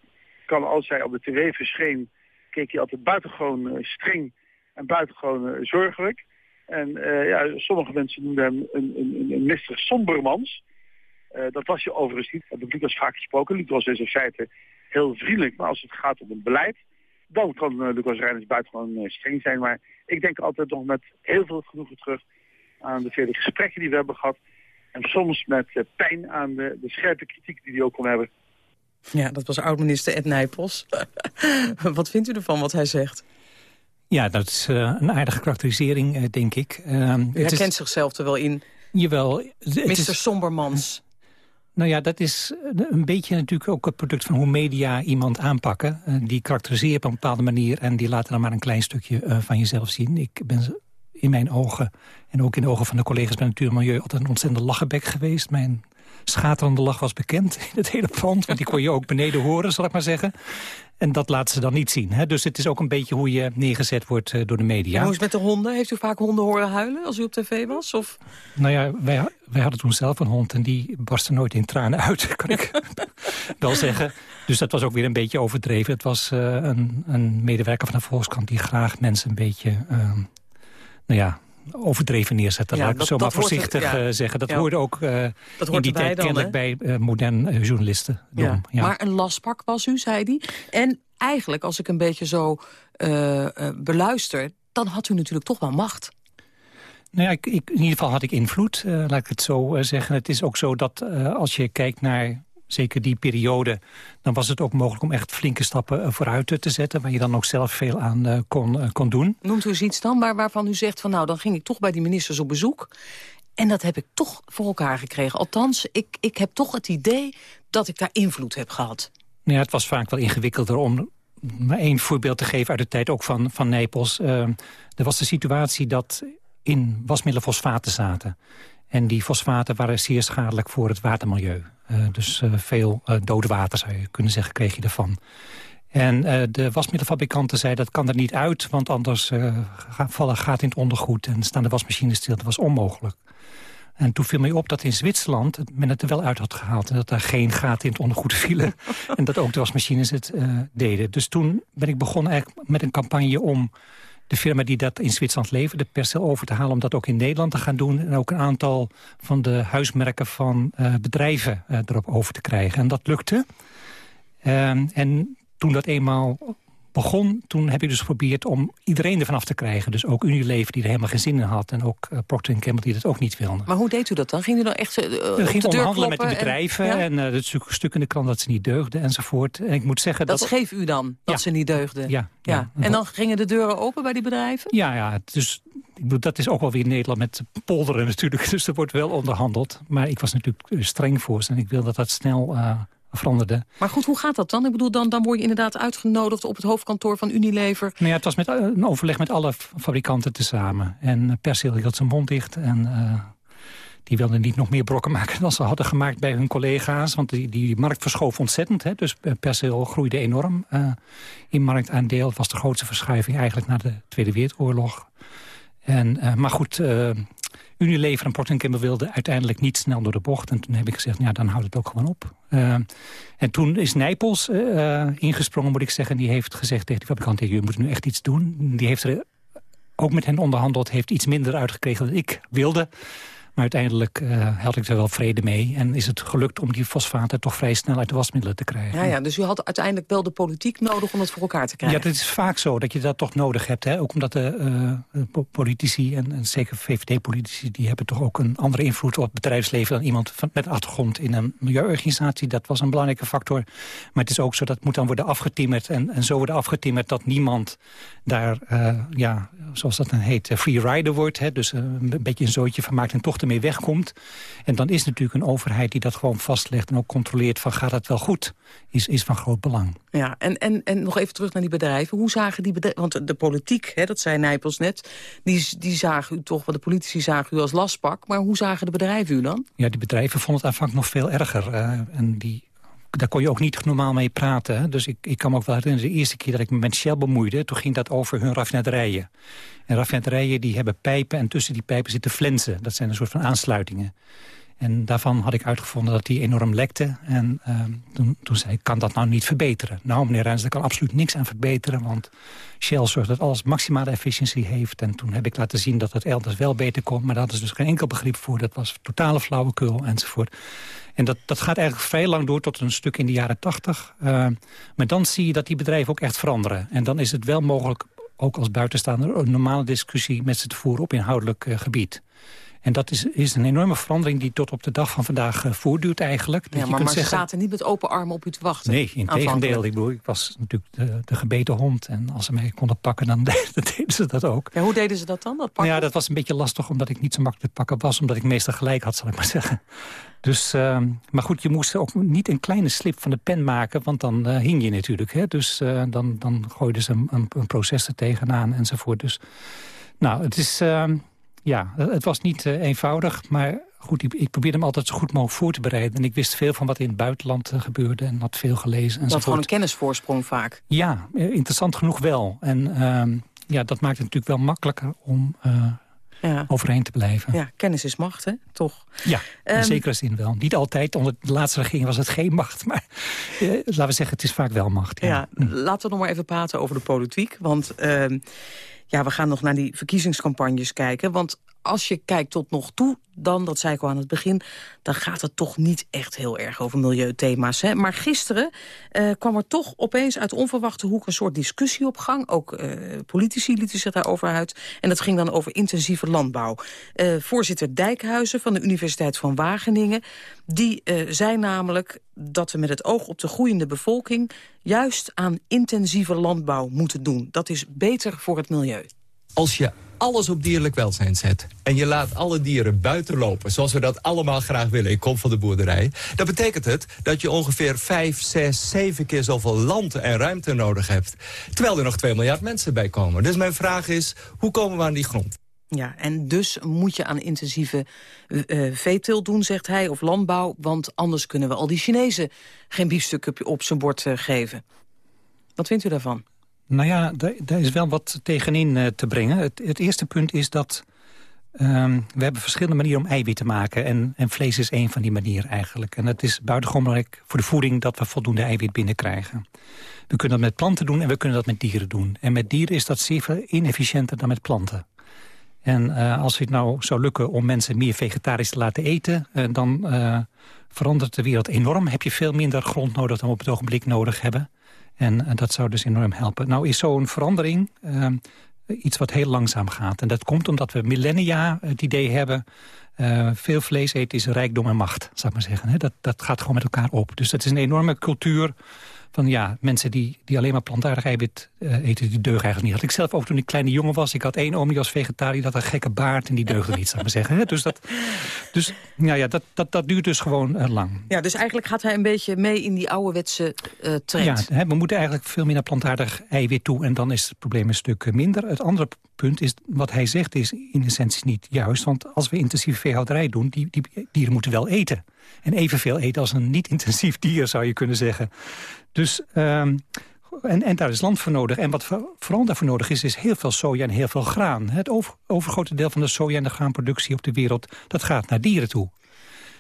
Speaker 11: kan als hij op de tv verscheen keek hij altijd buitengewoon uh, streng en buitengewoon uh, zorgelijk. En uh, ja, sommige mensen noemden hem een, een, een Mr. Sombermans. dat was je overigens niet. Dat heb Lucas vaak gesproken. Lucas is in feite heel vriendelijk. Maar als het gaat om het beleid, dan kan Lucas Reiners buitengewoon streng zijn. Maar ik denk altijd nog met heel veel genoegen terug aan de vele gesprekken die we hebben gehad. En soms met pijn aan de, de scherpe kritiek die hij ook kon hebben.
Speaker 2: Ja, dat was oud-minister Ed Nijpels. wat vindt u ervan, wat hij zegt?
Speaker 9: Ja, dat is uh, een aardige karakterisering, uh, denk ik. Uh,
Speaker 2: u herkent is... zichzelf er wel in.
Speaker 9: Jawel.
Speaker 2: Mr. Is... Sombermans.
Speaker 9: Nou ja, dat is een beetje natuurlijk ook het product van hoe media iemand aanpakken. die karakteriseert op een bepaalde manier en die laten dan maar een klein stukje van jezelf zien. Ik ben in mijn ogen en ook in de ogen van de collega's bij Natuur en Milieu altijd een ontzettende lachenbek geweest. Mijn schaterende lach was bekend in het hele pand. Want die kon je ook beneden horen, zal ik maar zeggen. En dat laten ze dan niet zien. Hè? Dus het is ook een beetje hoe je neergezet wordt uh, door de media.
Speaker 2: hoe is het met de honden? Heeft u vaak honden horen huilen als u op tv was? Of?
Speaker 9: Nou ja, wij, wij hadden toen zelf een hond en die barstte nooit in tranen uit, kan ik wel zeggen. Dus dat was ook weer een beetje overdreven. Het was uh, een, een, medewerker van de Volkskrant die graag mensen een beetje... Uh, nou ja, overdreven neerzetten. Ja, laat ik het zo maar voorzichtig er, ja. zeggen. Dat ja. hoorde ook uh, dat in die tijd dan, kennelijk bij uh, modern uh, journalisten.
Speaker 2: Ja. Maar een lastpak was u, zei hij. En eigenlijk, als ik een beetje zo beluister... dan had u natuurlijk toch wel macht.
Speaker 9: Nou ja, ik, ik, in ieder geval had ik invloed, laat ik het zo zeggen. Het is ook zo dat als je kijkt naar zeker die periode, dan was het ook mogelijk om echt flinke stappen eh, vooruit te zetten... waar je dan ook zelf veel aan uh, kon, kon doen.
Speaker 2: Noemt u eens iets dan waar, waarvan u zegt van nou, dan ging ik toch bij die ministers op bezoek... En dat heb ik toch voor elkaar gekregen. Althans, ik, ik heb toch het idee dat ik daar invloed heb gehad.
Speaker 9: Nou ja, het was vaak wel ingewikkelder om maar één voorbeeld te geven uit de tijd ook van, van Napels. Uh, er was de situatie dat in wasmiddelen fosfaten zaten. En die fosfaten waren zeer schadelijk voor het watermilieu. Uh, dus uh, veel uh, dode water zou je kunnen zeggen, kreeg je ervan. En de wasmiddelfabrikanten zeiden dat kan er niet uit... want anders vallen gaten in het ondergoed en staan de wasmachines stil. Dat was onmogelijk. En toen viel mij op dat in Zwitserland men het er wel uit had gehaald... en dat er geen gaten in het ondergoed vielen. en dat ook de wasmachines het deden. Dus toen ben ik begonnen eigenlijk met een campagne om de firma die dat in Zwitserland leverde, Percel over te halen... om dat ook in Nederland te gaan doen. En ook een aantal van de huismerken van uh, bedrijven uh, erop over te krijgen. En dat lukte. Uh, en toen dat eenmaal begon, toen heb ik dus geprobeerd om iedereen ervan af te krijgen. Dus ook Unilever die er helemaal geen zin in had. En ook uh, Procter Gamble die dat ook niet wilde.
Speaker 2: Maar hoe deed u dat dan? Ging u dan echt uh,
Speaker 9: We gingen onderhandelen met
Speaker 2: de
Speaker 9: bedrijven. En, ja? en uh, het stuk in de krant dat ze niet deugden enzovoort. En ik moet zeggen
Speaker 2: dat... Dat schreef u dan, dat ja. ze niet deugden?
Speaker 9: Ja. ja.
Speaker 2: En dan gingen de deuren open bij die bedrijven?
Speaker 9: Ja, ja. Dus ik bedoel, dat is ook wel weer Nederland met polderen natuurlijk. Dus er wordt wel onderhandeld. Maar ik was natuurlijk streng voor ze. En ik wil dat dat snel veranderde.
Speaker 2: Maar goed, hoe gaat dat dan? Ik bedoel, dan, dan word je inderdaad uitgenodigd op het hoofdkantoor van Unilever.
Speaker 9: Nou ja, het was met, een overleg met alle fabrikanten tezamen. En Persil hield zijn mond dicht en... Uh, die wilden niet nog meer brokken maken dan ze hadden gemaakt bij hun collega's. Want die, die markt verschoof ontzettend. Hè? Dus Persil groeide enorm uh, in marktaandeel. Het was de grootste verschuiving eigenlijk na de Tweede Wereldoorlog. En, maar goed, Unilever en Procter wilden uiteindelijk niet snel door de bocht. En toen heb ik gezegd, ja, dan houdt het ook gewoon op. en toen is Nijpels ingesprongen, moet ik zeggen. Die heeft gezegd tegen de fabrikant, je moet nu echt iets doen. Die heeft er ook met hen onderhandeld, heeft iets minder uitgekregen dan ik wilde. Maar uiteindelijk uh, had ik er wel vrede mee. En is het gelukt om die fosfaten toch vrij snel uit de wasmiddelen te krijgen.
Speaker 2: Ja, ja, dus u had uiteindelijk wel de politiek nodig om het voor elkaar te krijgen.
Speaker 9: Ja, het is vaak zo dat je dat toch nodig hebt. Hè? Ook omdat de uh, politici, en, en zeker VVD-politici... die hebben toch ook een andere invloed op het bedrijfsleven... dan iemand van, met achtergrond in een milieuorganisatie. Dat was een belangrijke factor. Maar het is ook zo dat het moet dan worden afgetimmerd. En, en zo worden afgetimmerd dat niemand daar, uh, ja, zoals dat dan heet, free rider wordt. Hè? Dus een beetje een zootje van maakt en toch ermee wegkomt. En dan is natuurlijk een overheid die dat gewoon vastlegt... en ook controleert van gaat het wel goed, is, is van groot belang.
Speaker 2: Ja, en, en, en nog even terug naar die bedrijven. Hoe zagen die bedrijven... Want de politiek, hè, dat zei Nijpels net... Die, die zagen u toch, want de politici zagen u als lastpak... maar hoe zagen de bedrijven u dan?
Speaker 9: Ja, die bedrijven vonden het aanvankelijk nog veel erger. Uh, en die daar kon je ook niet normaal mee praten. Dus ik, ik kan me ook wel herinneren, de eerste keer dat ik me met Shell bemoeide... toen ging dat over hun raffinaderijen. En raffinaderijen die hebben pijpen en tussen die pijpen zitten flensen. Dat zijn een soort van aansluitingen. En daarvan had ik uitgevonden dat die enorm lekte. En uh, toen, toen zei ik, kan dat nou niet verbeteren? Nou, meneer Rijns, daar kan absoluut niks aan verbeteren... want Shell zorgt dat alles maximale efficiëntie heeft. En toen heb ik laten zien dat het elders wel beter kon... maar daar is dus geen enkel begrip voor. Dat was totale flauwekul enzovoort. En dat, dat gaat eigenlijk vrij lang door tot een stuk in de jaren tachtig. Uh, maar dan zie je dat die bedrijven ook echt veranderen. En dan is het wel mogelijk, ook als buitenstaander... een normale discussie met ze te voeren op inhoudelijk uh, gebied. En dat is, is een enorme verandering die tot op de dag van vandaag uh, voortduurt eigenlijk.
Speaker 2: Ja, maar, maar ze zaten niet met open armen op u te wachten?
Speaker 9: Nee, in tegendeel. Ik, bedoel, ik was natuurlijk de, de gebeten hond. En als ze mij konden pakken, dan deden ze dat ook.
Speaker 2: Ja, hoe deden ze dat dan, dat
Speaker 9: pakken? Ja, dat was een beetje lastig, omdat ik niet zo makkelijk te pakken was. Omdat ik meestal gelijk had, zal ik maar zeggen. Dus, uh, maar goed, je moest ook niet een kleine slip van de pen maken... want dan uh, hing je natuurlijk. Hè? Dus uh, dan, dan gooiden ze een, een, een proces er tegenaan enzovoort. Dus nou, het is... Ehm, ja, het was niet uh, eenvoudig, maar goed, ik, ik, probeerde hem altijd zo goed mogelijk voor te bereiden. En ik wist veel van wat in het buitenland uh, gebeurde en had veel gelezen.
Speaker 2: Dat gewoon een kennisvoorsprong vaak?
Speaker 9: Ja, eh, interessant genoeg wel. En uh, ja, dat maakt het natuurlijk wel makkelijker om ja. overheen te blijven.
Speaker 2: Ja, kennis is macht, hè? Toch?
Speaker 9: Ja, in um, zekere zin wel. Niet altijd, onder de laatste regering was het geen macht. Maar eh, laten we zeggen, het is vaak wel macht.
Speaker 2: Ja. ja, laten we nog maar even praten over de politiek. Want... Uh, ja, we gaan nog naar die verkiezingscampagnes kijken. Want als je kijkt tot nog toe, dan, dat zei ik al aan het begin... dan gaat het toch niet echt heel erg over milieuthema's. Hè? Maar gisteren uh, kwam er toch opeens uit onverwachte hoek... een soort discussie op gang. Ook uh, politici lieten zich daarover uit. En dat ging dan over intensieve landbouw. Uh, voorzitter Dijkhuizen van de Universiteit van Wageningen... die zei namelijk dat we met het oog op de groeiende bevolking... juist aan intensieve landbouw moeten doen. Dat is beter voor het milieu.
Speaker 12: Als je alles op dierlijk welzijn zet... en je laat alle dieren buiten lopen, zoals we dat allemaal graag willen... ik kom van de boerderij... dan betekent het dat je ongeveer 5, 6, 7 keer zoveel land en ruimte nodig hebt. Terwijl er nog 2 miljard mensen bij komen. Dus mijn vraag is, hoe komen we aan die grond?
Speaker 2: Ja, en dus moet je aan intensieve uh, veeteelt doen, zegt hij, of landbouw... want anders kunnen we al die Chinezen geen biefstuk op zijn bord uh, geven. Wat vindt u daarvan?
Speaker 9: Nou ja, daar is wel wat tegenin uh, te brengen. Het, het, eerste punt is dat um, we hebben verschillende manieren om eiwit te maken. En, en vlees is één van die manieren eigenlijk. En het is buitengewoon belangrijk voor de voeding dat we voldoende eiwit binnenkrijgen. We kunnen dat met planten doen en we kunnen dat met dieren doen. En met dieren is dat zeer inefficiënter dan met planten. En uh, als het nou zou lukken om mensen meer vegetarisch te laten eten... Uh, dan uh, verandert de wereld enorm. Heb je veel minder grond nodig dan we op het ogenblik nodig hebben. En dat zou dus enorm helpen. Nou is zo'n verandering iets wat heel langzaam gaat. En dat komt omdat we millennia het idee hebben... veel vlees eten is rijkdom en macht, zou ik maar zeggen. Dat, dat gaat gewoon met elkaar op. Dus dat is een enorme cultuur van ja, mensen die, die alleen maar plantaardig eiwit uh, eten, die deugen eigenlijk niet. Had ik zelf ook toen ik kleine jongen was. Ik had één oom die was vegetariër, dat had een gekke baard en die deugde niet, zou ik maar zeggen. Dus, dat, dus ja, ja, dat, dat, dat duurt dus gewoon uh, lang.
Speaker 2: Ja, dus eigenlijk gaat hij een beetje mee in die ouderwetse uh, trend.
Speaker 9: Ja, hè, we moeten eigenlijk veel meer naar plantaardig eiwit toe en dan is het probleem een stuk minder. Het andere punt is, wat hij zegt is in essentie niet juist. Want als we intensieve veehouderij doen, die, die dieren moeten wel eten. En evenveel eten als een niet-intensief dier, zou je kunnen zeggen. Dus um, en, en daar is land voor nodig. En wat vooral daarvoor nodig is, is heel veel soja en heel veel graan. Het over, overgrote deel van de soja en de graanproductie op de wereld... dat gaat naar dieren toe.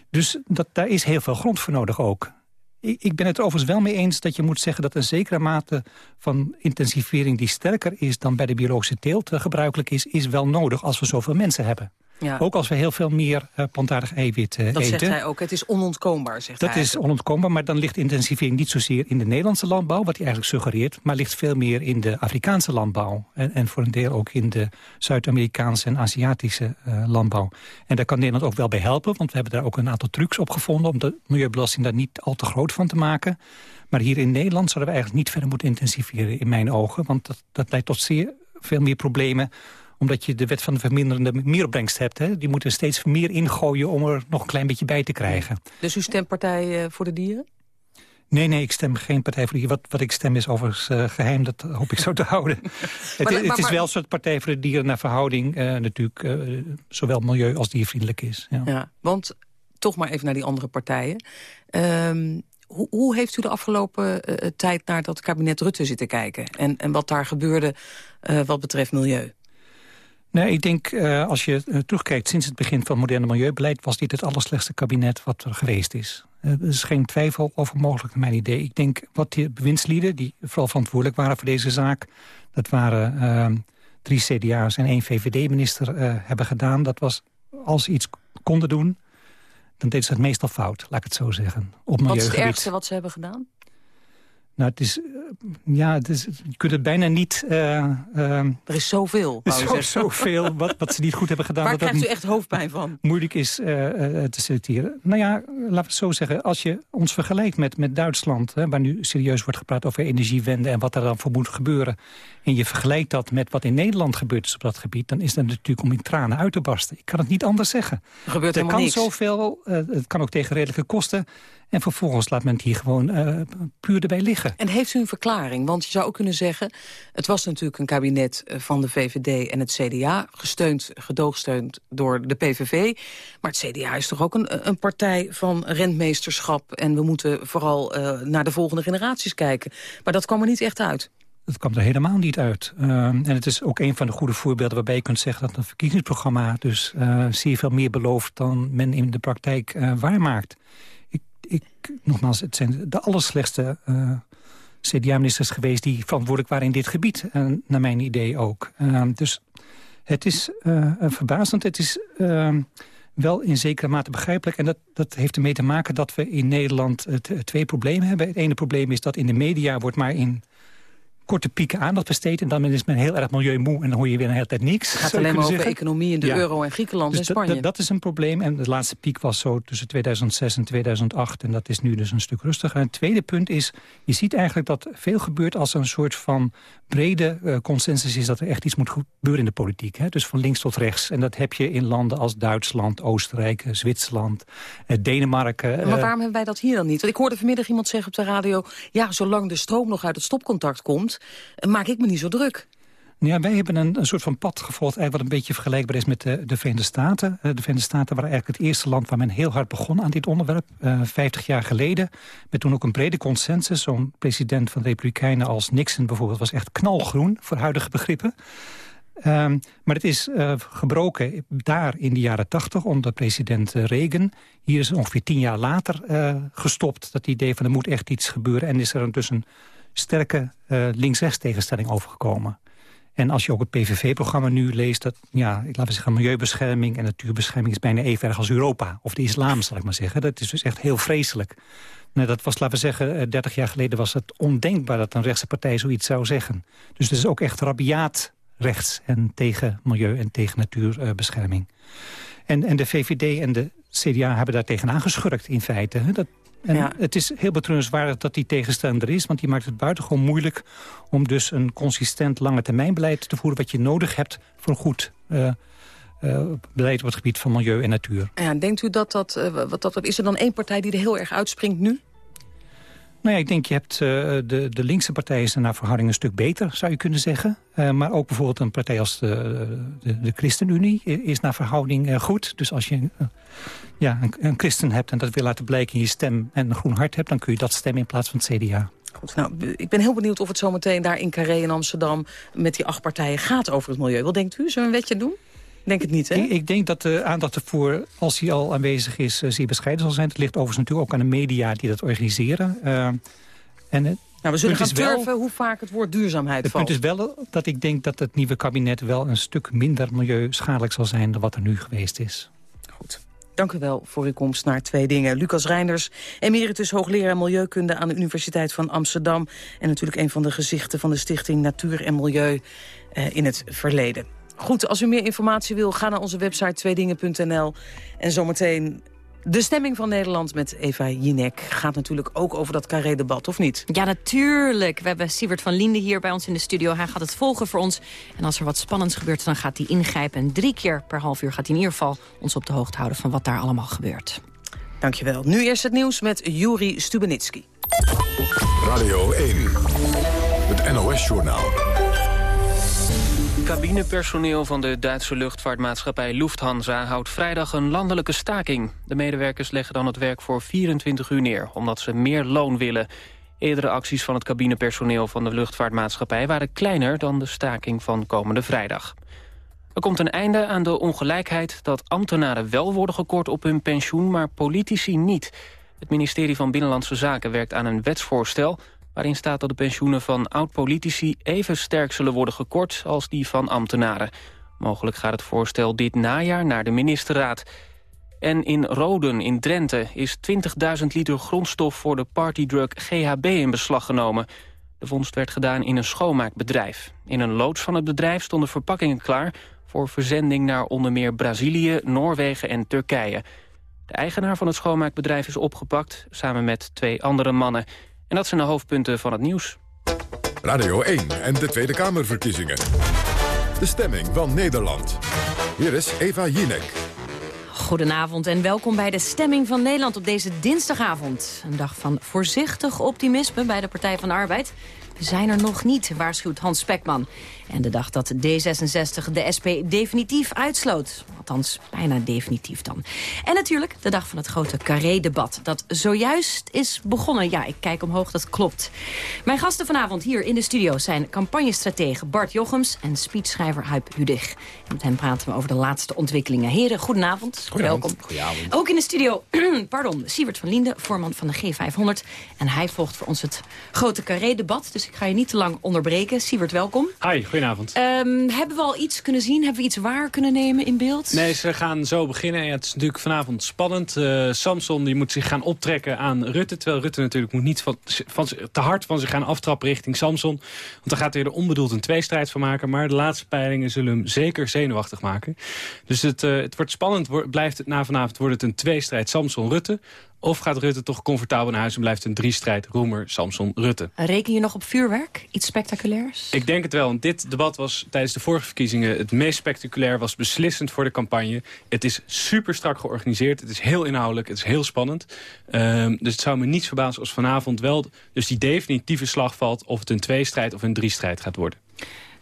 Speaker 9: Dus dat, daar is heel veel grond voor nodig ook. Ik, ik ben het overigens wel mee eens dat je moet zeggen... dat een zekere mate van intensivering die sterker is... dan bij de biologische teelt uh, gebruikelijk is... is wel nodig als we zoveel mensen hebben. Ja. Ook als we heel veel meer uh, plantaardig eiwit uh,
Speaker 2: dat
Speaker 9: eten.
Speaker 2: Dat zegt hij ook. Het is onontkoombaar, zegt
Speaker 9: dat
Speaker 2: hij.
Speaker 9: Dat is onontkoombaar, maar dan ligt intensivering niet zozeer in de Nederlandse landbouw... wat hij eigenlijk suggereert, maar ligt veel meer in de Afrikaanse landbouw. En, en voor een deel ook in de Zuid-Amerikaanse en Aziatische uh, landbouw. En daar kan Nederland ook wel bij helpen, want we hebben daar ook een aantal trucs op gevonden... om de milieubelasting daar niet al te groot van te maken. Maar hier in Nederland zouden we eigenlijk niet verder moeten intensiveren, in mijn ogen. Want dat, dat leidt tot zeer veel meer problemen omdat je de wet van de verminderende meeropbrengst hebt. Hè? Die moeten steeds meer ingooien om er nog een klein beetje bij te krijgen.
Speaker 2: Dus u stemt Partij uh, voor de Dieren?
Speaker 9: Nee, nee, ik stem geen Partij voor de Dieren. Wat, wat ik stem is overigens uh, geheim, dat hoop ik zo te houden. maar, het, maar, het, is wel zo dat Partij voor de Dieren naar verhouding... Uh, natuurlijk uh, zowel milieu- als diervriendelijk is. Ja.
Speaker 2: ja. want toch maar even naar die andere partijen. Um, hoe, hoe, heeft u de afgelopen tijd naar dat kabinet Rutte zitten kijken? En, en wat daar gebeurde wat betreft milieu?
Speaker 9: Nee, ik denk, uh, als je uh, terugkijkt sinds het begin van het moderne milieubeleid... was dit het allerslechtste kabinet wat er geweest is. Uh, er is geen twijfel over mogelijk naar mijn idee. Ik denk, wat die bewindslieden, die vooral verantwoordelijk waren voor deze zaak... dat waren ehm, drie CDA's en één VVD-minister hebben gedaan. Dat was, als ze iets konden doen, dan deden ze het meestal fout, laat ik het zo zeggen. Op
Speaker 2: wat is het ergste wat ze hebben gedaan?
Speaker 9: Nou, het is, ja, het is, je kunt het bijna niet... Uh, uh,
Speaker 2: er is zoveel,
Speaker 9: Er is zo, zoveel wat, wat ze niet goed hebben gedaan.
Speaker 2: Waar
Speaker 9: dat
Speaker 2: krijgt u echt hoofdpijn van?
Speaker 9: Moeilijk is uh, te selecteren. Nou ja, laten we het zo zeggen. Als je ons vergelijkt met, met Duitsland... Hè, waar nu serieus wordt gepraat over energiewende... en wat er dan voor moet gebeuren... en je vergelijkt dat met wat in Nederland gebeurd is op dat gebied... dan is dat natuurlijk om in tranen uit te barsten. Ik kan het niet anders zeggen.
Speaker 2: Er gebeurt
Speaker 9: er
Speaker 2: helemaal
Speaker 9: kan
Speaker 2: niks.
Speaker 9: zoveel, het kan ook tegen redelijke kosten... En vervolgens laat men het hier gewoon uh, puur erbij liggen.
Speaker 2: En heeft u een verklaring? Want je zou ook kunnen zeggen... het was natuurlijk een kabinet van de VVD en het CDA... gesteund, gedoogsteund door de PVV. Maar het CDA is toch ook een, een partij van rentmeesterschap... en we moeten vooral uh, naar de volgende generaties kijken. Maar dat kwam er niet echt uit.
Speaker 9: Dat kwam er helemaal niet uit. Uh, en het is ook een van de goede voorbeelden waarbij je kunt zeggen... dat een verkiezingsprogramma dus uh, zeer veel meer belooft... dan men in de praktijk waarmaakt ik, nogmaals, het zijn de allerslechtste uh, CDA-ministers geweest... die verantwoordelijk waren in dit gebied, uh, naar mijn idee ook. Uh, dus het is verbazend. Het is wel in zekere mate begrijpelijk. En dat, dat heeft ermee te maken dat we in Nederland twee problemen hebben. Het ene probleem is dat in de media wordt maar in korte pieken aandacht besteed. En dan is men heel erg milieumoe en dan hoor je weer een hele tijd niks.
Speaker 2: Het gaat alleen maar over zeggen. economie in de ja. euro en Griekenland
Speaker 9: dus
Speaker 2: en Spanje.
Speaker 9: Dat, dat is een probleem. En de laatste piek was zo tussen 2006 en 2008. En dat is nu dus een stuk rustiger. En het tweede punt is, je ziet eigenlijk dat veel gebeurt als een soort van brede uh, consensus is dat er echt iets moet gebeuren in de politiek. Hè? Dus van links tot rechts. En dat heb je in landen als Duitsland, Oostenrijk, Zwitserland, uh, Denemarken.
Speaker 2: Maar waarom hebben wij dat hier dan niet? Want ik hoorde vanmiddag iemand zeggen op de radio... ja, zolang de stroom nog uit het stopcontact komt, maak ik me niet zo druk.
Speaker 9: Ja, wij hebben een, een soort van pad gevolgd... wat een beetje vergelijkbaar is met de, de Verenigde Staten. Uh, de Verenigde Staten waren eigenlijk het eerste land... waar men heel hard begon aan dit onderwerp. Uh, 50 jaar geleden. Met toen ook een brede consensus. Zo'n president van de Republikeinen als Nixon bijvoorbeeld... was echt knalgroen voor huidige begrippen. Um, maar het is gebroken daar in de jaren 80 onder president Reagan. Hier is ongeveer tien jaar later gestopt. Dat idee van er moet echt iets gebeuren. En is er dus een sterke uh, links-rechts tegenstelling overgekomen. En als je ook het PVV-programma nu leest... dat, ja, laten we zeggen, milieubescherming en natuurbescherming... is bijna even erg als Europa, of de islam, zal ik maar zeggen. Dat is dus echt heel vreselijk. Nou, dat was, laten we zeggen, 30 jaar geleden was het ondenkbaar... dat een rechtse partij zoiets zou zeggen. Dus het is ook echt rabiaat rechts en tegen milieu en tegen natuurbescherming. En, en de VVD en de CDA hebben daar tegenaan geschurkt in feite. Dat, en ja. het is heel betreurenswaardig dat die tegenstelling er is... want die maakt het buitengewoon moeilijk om dus een consistent lange termijn beleid te voeren... wat je nodig hebt voor een goed uh, uh, beleid op het gebied van milieu en natuur.
Speaker 2: Ja, denkt u dat dat, uh, wat dat... Is er dan één partij die er heel erg uitspringt nu?
Speaker 9: Nou ja, ik denk je hebt uh, de, de linkse partijen naar verhouding een stuk beter, zou je kunnen zeggen. Uh, maar ook bijvoorbeeld een partij als de, de, de ChristenUnie is naar verhouding uh, goed. Dus als je ja, een, een, christen hebt en dat wil laten blijken in je stem en een groen hart hebt... dan kun je dat stemmen in plaats van het CDA.
Speaker 2: Goed, nou, ik ben heel benieuwd of het zometeen daar in Carré in Amsterdam... met die acht partijen gaat over het milieu. Wat denkt u? Zullen we een wetje doen? Denk het niet, hè?
Speaker 9: Ik, ik, denk dat de aandacht ervoor, als hij al aanwezig is, uh, zeer bescheiden zal zijn. Het ligt overigens natuurlijk ook aan de media die dat organiseren. Uh,
Speaker 2: en nou, we zullen gaan turven hoe vaak het woord duurzaamheid
Speaker 9: het
Speaker 2: valt.
Speaker 9: Het punt is wel dat ik denk dat het nieuwe kabinet wel een stuk minder milieuschadelijk zal zijn dan wat er nu geweest is.
Speaker 2: Goed. Dank u wel voor uw komst naar Twee Dingen. Lucas Reinders, emeritus hoogleraar Milieukunde aan de Universiteit van Amsterdam. En natuurlijk een van de gezichten van de stichting Natuur en Milieu uh, in het verleden. Goed, als u meer informatie wil, ga naar onze website tweedingen.nl. En zometeen de stemming van Nederland met Eva Jinek gaat natuurlijk ook over dat carré-debat, of niet?
Speaker 13: Ja, natuurlijk. We hebben Siebert van Linde hier bij ons in de studio. Hij gaat het volgen voor ons. En als er wat spannends gebeurt, dan gaat hij ingrijpen. En drie keer per half uur gaat hij in ieder geval ons op de hoogte houden... van wat daar allemaal gebeurt.
Speaker 2: Dankjewel. Nu eerst het nieuws met Juri Stubenitski.
Speaker 6: Radio 1, het NOS-journaal.
Speaker 1: Cabinepersoneel van de Duitse luchtvaartmaatschappij Lufthansa houdt vrijdag een landelijke staking. De medewerkers leggen dan het werk voor 24 uur neer, omdat ze meer loon willen. Eerdere acties van het cabinepersoneel van de luchtvaartmaatschappij waren kleiner dan de staking van komende vrijdag. Er komt een einde aan de ongelijkheid dat ambtenaren wel worden gekort op hun pensioen, maar politici niet. Het ministerie van Binnenlandse Zaken werkt aan een wetsvoorstel waarin staat dat de pensioenen van oud-politici even sterk zullen worden gekort als die van ambtenaren. Mogelijk gaat het voorstel dit najaar naar de ministerraad. En in Roden in Drenthe is 20.000 liter grondstof voor de partydrug GHB in beslag genomen. De vondst werd gedaan in een schoonmaakbedrijf. In een loods van het bedrijf stonden verpakkingen klaar voor verzending naar onder meer Brazilië, Noorwegen en Turkije. De eigenaar van het schoonmaakbedrijf is opgepakt, samen met twee andere mannen. En dat zijn de hoofdpunten van het nieuws.
Speaker 6: Radio 1 en de Tweede Kamerverkiezingen. De stemming van Nederland. Hier is Eva Jinek.
Speaker 13: Goedenavond en welkom bij de stemming van Nederland op deze dinsdagavond. Een dag van voorzichtig optimisme bij de Partij van de Arbeid. We zijn er nog niet, waarschuwt Hans Spekman. En de dag dat D66 de SP definitief uitsloot. Althans, bijna definitief dan. En natuurlijk de dag van het grote Carré-debat. Dat zojuist is begonnen. Ja, ik kijk omhoog, dat klopt. Mijn gasten vanavond hier in de studio zijn campagnestratege Bart Jochems... en speechschrijver Huip Hudig. En met hem praten we over de laatste ontwikkelingen. Heren, goedenavond.
Speaker 14: Goedenavond.
Speaker 13: Welkom.
Speaker 14: Goedenavond.
Speaker 13: Ook in de studio, pardon, Siebert van Linden, voorman van de G500. En hij volgt voor ons het grote Carré-debat. Dus ik ga je niet te lang onderbreken. Siebert, welkom.
Speaker 14: Hi, goedenavond.
Speaker 13: Um, hebben we al iets kunnen zien? Hebben we iets waar kunnen nemen in beeld?
Speaker 14: Nee, ze gaan zo beginnen. Ja, het is natuurlijk vanavond spannend. Uh, Samson die moet zich gaan optrekken aan Rutte. Terwijl Rutte natuurlijk moet niet van, van, te hard van zich gaan aftrappen richting Samson. Want dan gaat hij er onbedoeld een tweestrijd van maken. Maar de laatste peilingen zullen hem zeker zenuwachtig maken. Dus het, uh, het wordt spannend. Blijft het na vanavond wordt het een tweestrijd Samson-Rutte. Of gaat Rutte toch comfortabel naar huis en blijft een drie-strijd Roemer, Samson, Rutte?
Speaker 13: Reken je nog op vuurwerk? Iets spectaculairs?
Speaker 14: Ik denk het wel. Want dit debat was tijdens de vorige verkiezingen het meest spectaculair. Was beslissend voor de campagne. Het is super strak georganiseerd. Het is heel inhoudelijk. Het is heel spannend. Um, dus het zou me niet verbazen als vanavond wel dus die definitieve slag valt... of het een tweestrijd of een drie-strijd gaat worden.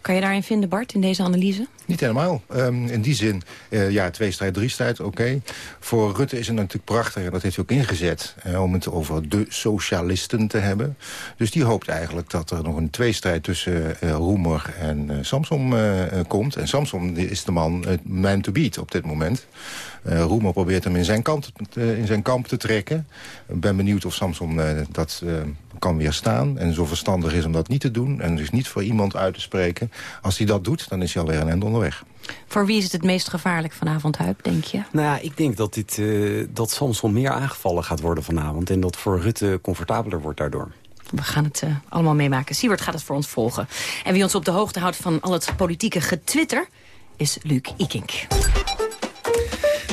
Speaker 13: Kan je daarin vinden, Bart, in deze analyse?
Speaker 15: Niet helemaal. Um, in die zin, uh, ja, twee strijd, drie strijd, oké. Voor Rutte is het natuurlijk prachtig, en dat heeft hij ook ingezet... Uh, om het over de socialisten te hebben. Dus die hoopt eigenlijk dat er nog een tweestrijd tussen uh, Roemer en Samson komt. En Samson is de man, het man to beat op dit moment. Roemer probeert hem in zijn, kant, in zijn kamp te trekken. Ik ben benieuwd of Samson dat kan weerstaan. En zo verstandig is om dat niet te doen. En dus niet voor iemand uit te spreken. Als hij dat doet, dan is hij alweer een end onderweg.
Speaker 13: Voor wie is het het meest gevaarlijk vanavond, Huip, denk je?
Speaker 16: Nou ja, ik denk dat, dit, uh, dat Samson meer aangevallen gaat worden vanavond. En dat voor Rutte comfortabeler wordt daardoor.
Speaker 13: We gaan het uh, allemaal meemaken. Siewert gaat het voor ons volgen. En wie ons op de hoogte houdt van al het politieke getwitter... is Luc Ikink.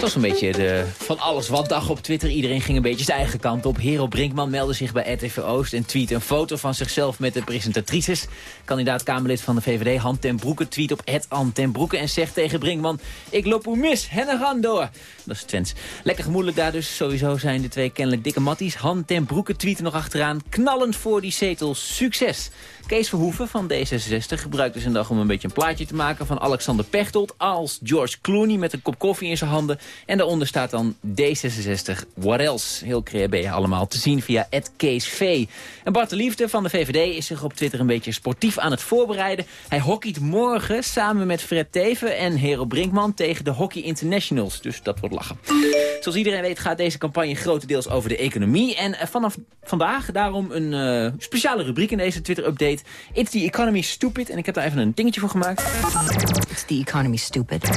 Speaker 17: Het was een beetje de van alles wat dag op Twitter. Iedereen ging een beetje zijn eigen kant op. Hero Brinkman meldde zich bij RTV Oost en tweet een foto van zichzelf met de presentatrices. Kandidaat Kamerlid van de VVD, Han ten Broeke, tweet op het An ten Broeke en zegt tegen Brinkman... Ik loop hoe mis, en gaan door. Dat is Twents. Lekker gemoedelijk daar dus. Sowieso zijn de twee kennelijk dikke matties. Han ten Broeke tweeten nog achteraan. Knallend voor die zetel. Succes. Kees Verhoeven van D66 gebruikte zijn dag om een beetje een plaatje te maken van Alexander Pechtold als George Clooney met een kop koffie in zijn handen En daaronder staat dan D66 What Else. Heel creatief allemaal te zien via Kees V. En Bart de Liefde van de VVD is zich op Twitter een beetje sportief aan het voorbereiden. Hij hockeyt morgen samen met Fred Teven en Hero Brinkman tegen de Hockey Internationals. Dus dat wordt lachen. Zoals iedereen weet gaat deze campagne grotendeels over de economie. En eh, vanaf vandaag daarom een uh, speciale rubriek in deze Twitter-update. It's the economy stupid. En ik heb daar even een dingetje voor gemaakt.
Speaker 13: It's the economy stupid.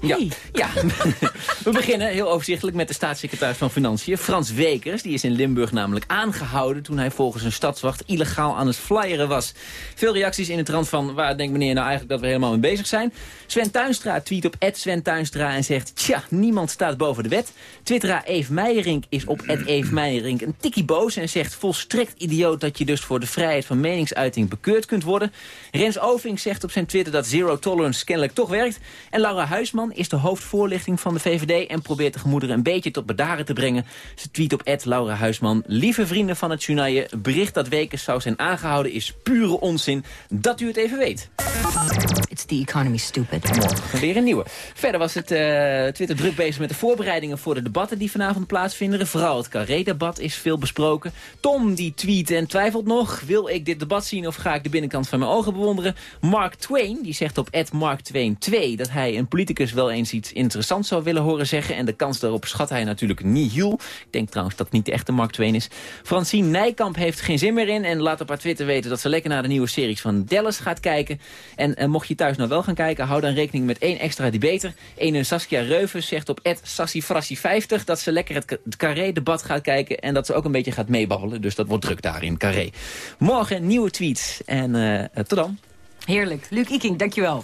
Speaker 17: Ja, ja. we beginnen heel overzichtelijk met de staatssecretaris van Financiën, Frans Wekers. Die is in Limburg namelijk aangehouden toen hij volgens een stadswacht illegaal aan het flyeren was. Veel reacties in het rand van waar denkt meneer nou eigenlijk dat we helemaal mee bezig zijn. Sven Tuinstra tweet op Sven Tuinstra en zegt... tja, niemand staat boven de wet. Twitteraar Eve Meijerink is op Eve Meijerink een tikkie boos... en zegt volstrekt idioot dat je dus voor de vrijheid van meningsuiting bekeurd kunt worden. Rens Oving zegt op zijn Twitter dat zero tolerance kennelijk toch werkt. En Laura Huisman is de hoofdvoorlichting van de VVD... en probeert de gemoederen een beetje tot bedaren te brengen. Ze tweet op Laura Huisman... Lieve vrienden van het journaille, bericht dat Wekers zou zijn aangehouden is pure onzin. Dat u het even weet.
Speaker 13: It's the economy stupid.
Speaker 17: Weer een nieuwe. Verder was het uh, Twitter druk bezig met de voorbereidingen voor de debatten die vanavond plaatsvinden. Vooral het Carré-debat is veel besproken. Tom die tweet en twijfelt nog. Wil ik dit debat zien of ga ik de binnenkant van mijn ogen bewonderen? Mark Twain die zegt op @marktwain2 dat hij een politicus wel eens iets interessants zou willen horen zeggen. En de kans daarop schat hij natuurlijk niet heel. Ik denk trouwens dat het niet de echte Mark Twain is. Francine Nijkamp heeft geen zin meer in en laat op haar Twitter weten dat ze lekker naar de nieuwe series van Dallas gaat kijken. En uh, mocht je thuis nou wel gaan kijken, hou dan rekening met één extra debater. Ene Saskia Reuven zegt op sassifrassi50 dat ze lekker het, Carré-debat gaat kijken... en dat ze ook een beetje gaat meebabbelen. Dus dat wordt druk daar in Carré. Morgen nieuwe tweets. En uh, tot dan.
Speaker 13: Heerlijk. Luc Iking, dankjewel.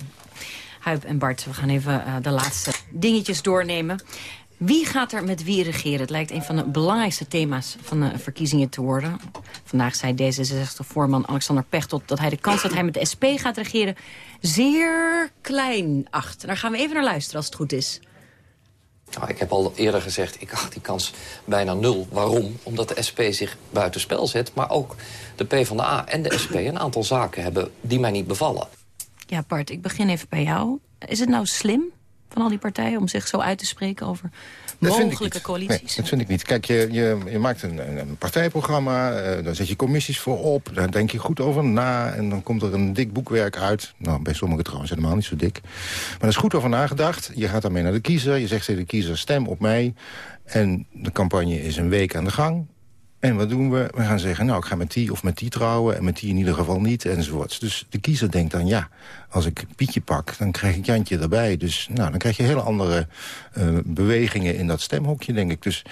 Speaker 13: Huip en Bart, we gaan even de laatste dingetjes doornemen. Wie gaat er met wie regeren? Het lijkt een van de belangrijkste thema's van de verkiezingen te worden. Vandaag zei D66-voorman Alexander Pechtold... dat hij de kans dat hij met de SP gaat regeren zeer klein acht. Daar gaan we even naar luisteren als het goed is.
Speaker 18: Nou, ik heb al eerder gezegd, ik acht die kans bijna nul. Waarom? Omdat de SP zich buitenspel zet... maar ook de PvdA en de SP een aantal zaken hebben die mij niet bevallen.
Speaker 13: Ja, Bart, ik begin even bij jou. Is het nou slim van al die partijen om zich zo uit te spreken over mogelijke coalities?
Speaker 15: Nee, dat vind ik niet. Kijk, je, je, je maakt een, een partijprogramma, uh, daar zet je commissies voor op... daar denk je goed over na en dan komt er een dik boekwerk uit. Nou, bij sommigen trouwens helemaal niet zo dik. Maar er is goed over nagedacht. Je gaat daarmee naar de kiezer, je zegt tegen de kiezer stem op mij... en de campagne is een week aan de gang. En wat doen we? We gaan zeggen, nou, ik ga met die of met die trouwen... en met die in ieder geval niet, enzovoorts. Dus de kiezer denkt dan, ja, als ik Pietje pak... dan krijg ik Jantje erbij. Dus nou, dan krijg je hele andere uh, bewegingen in dat stemhokje, denk ik. Dus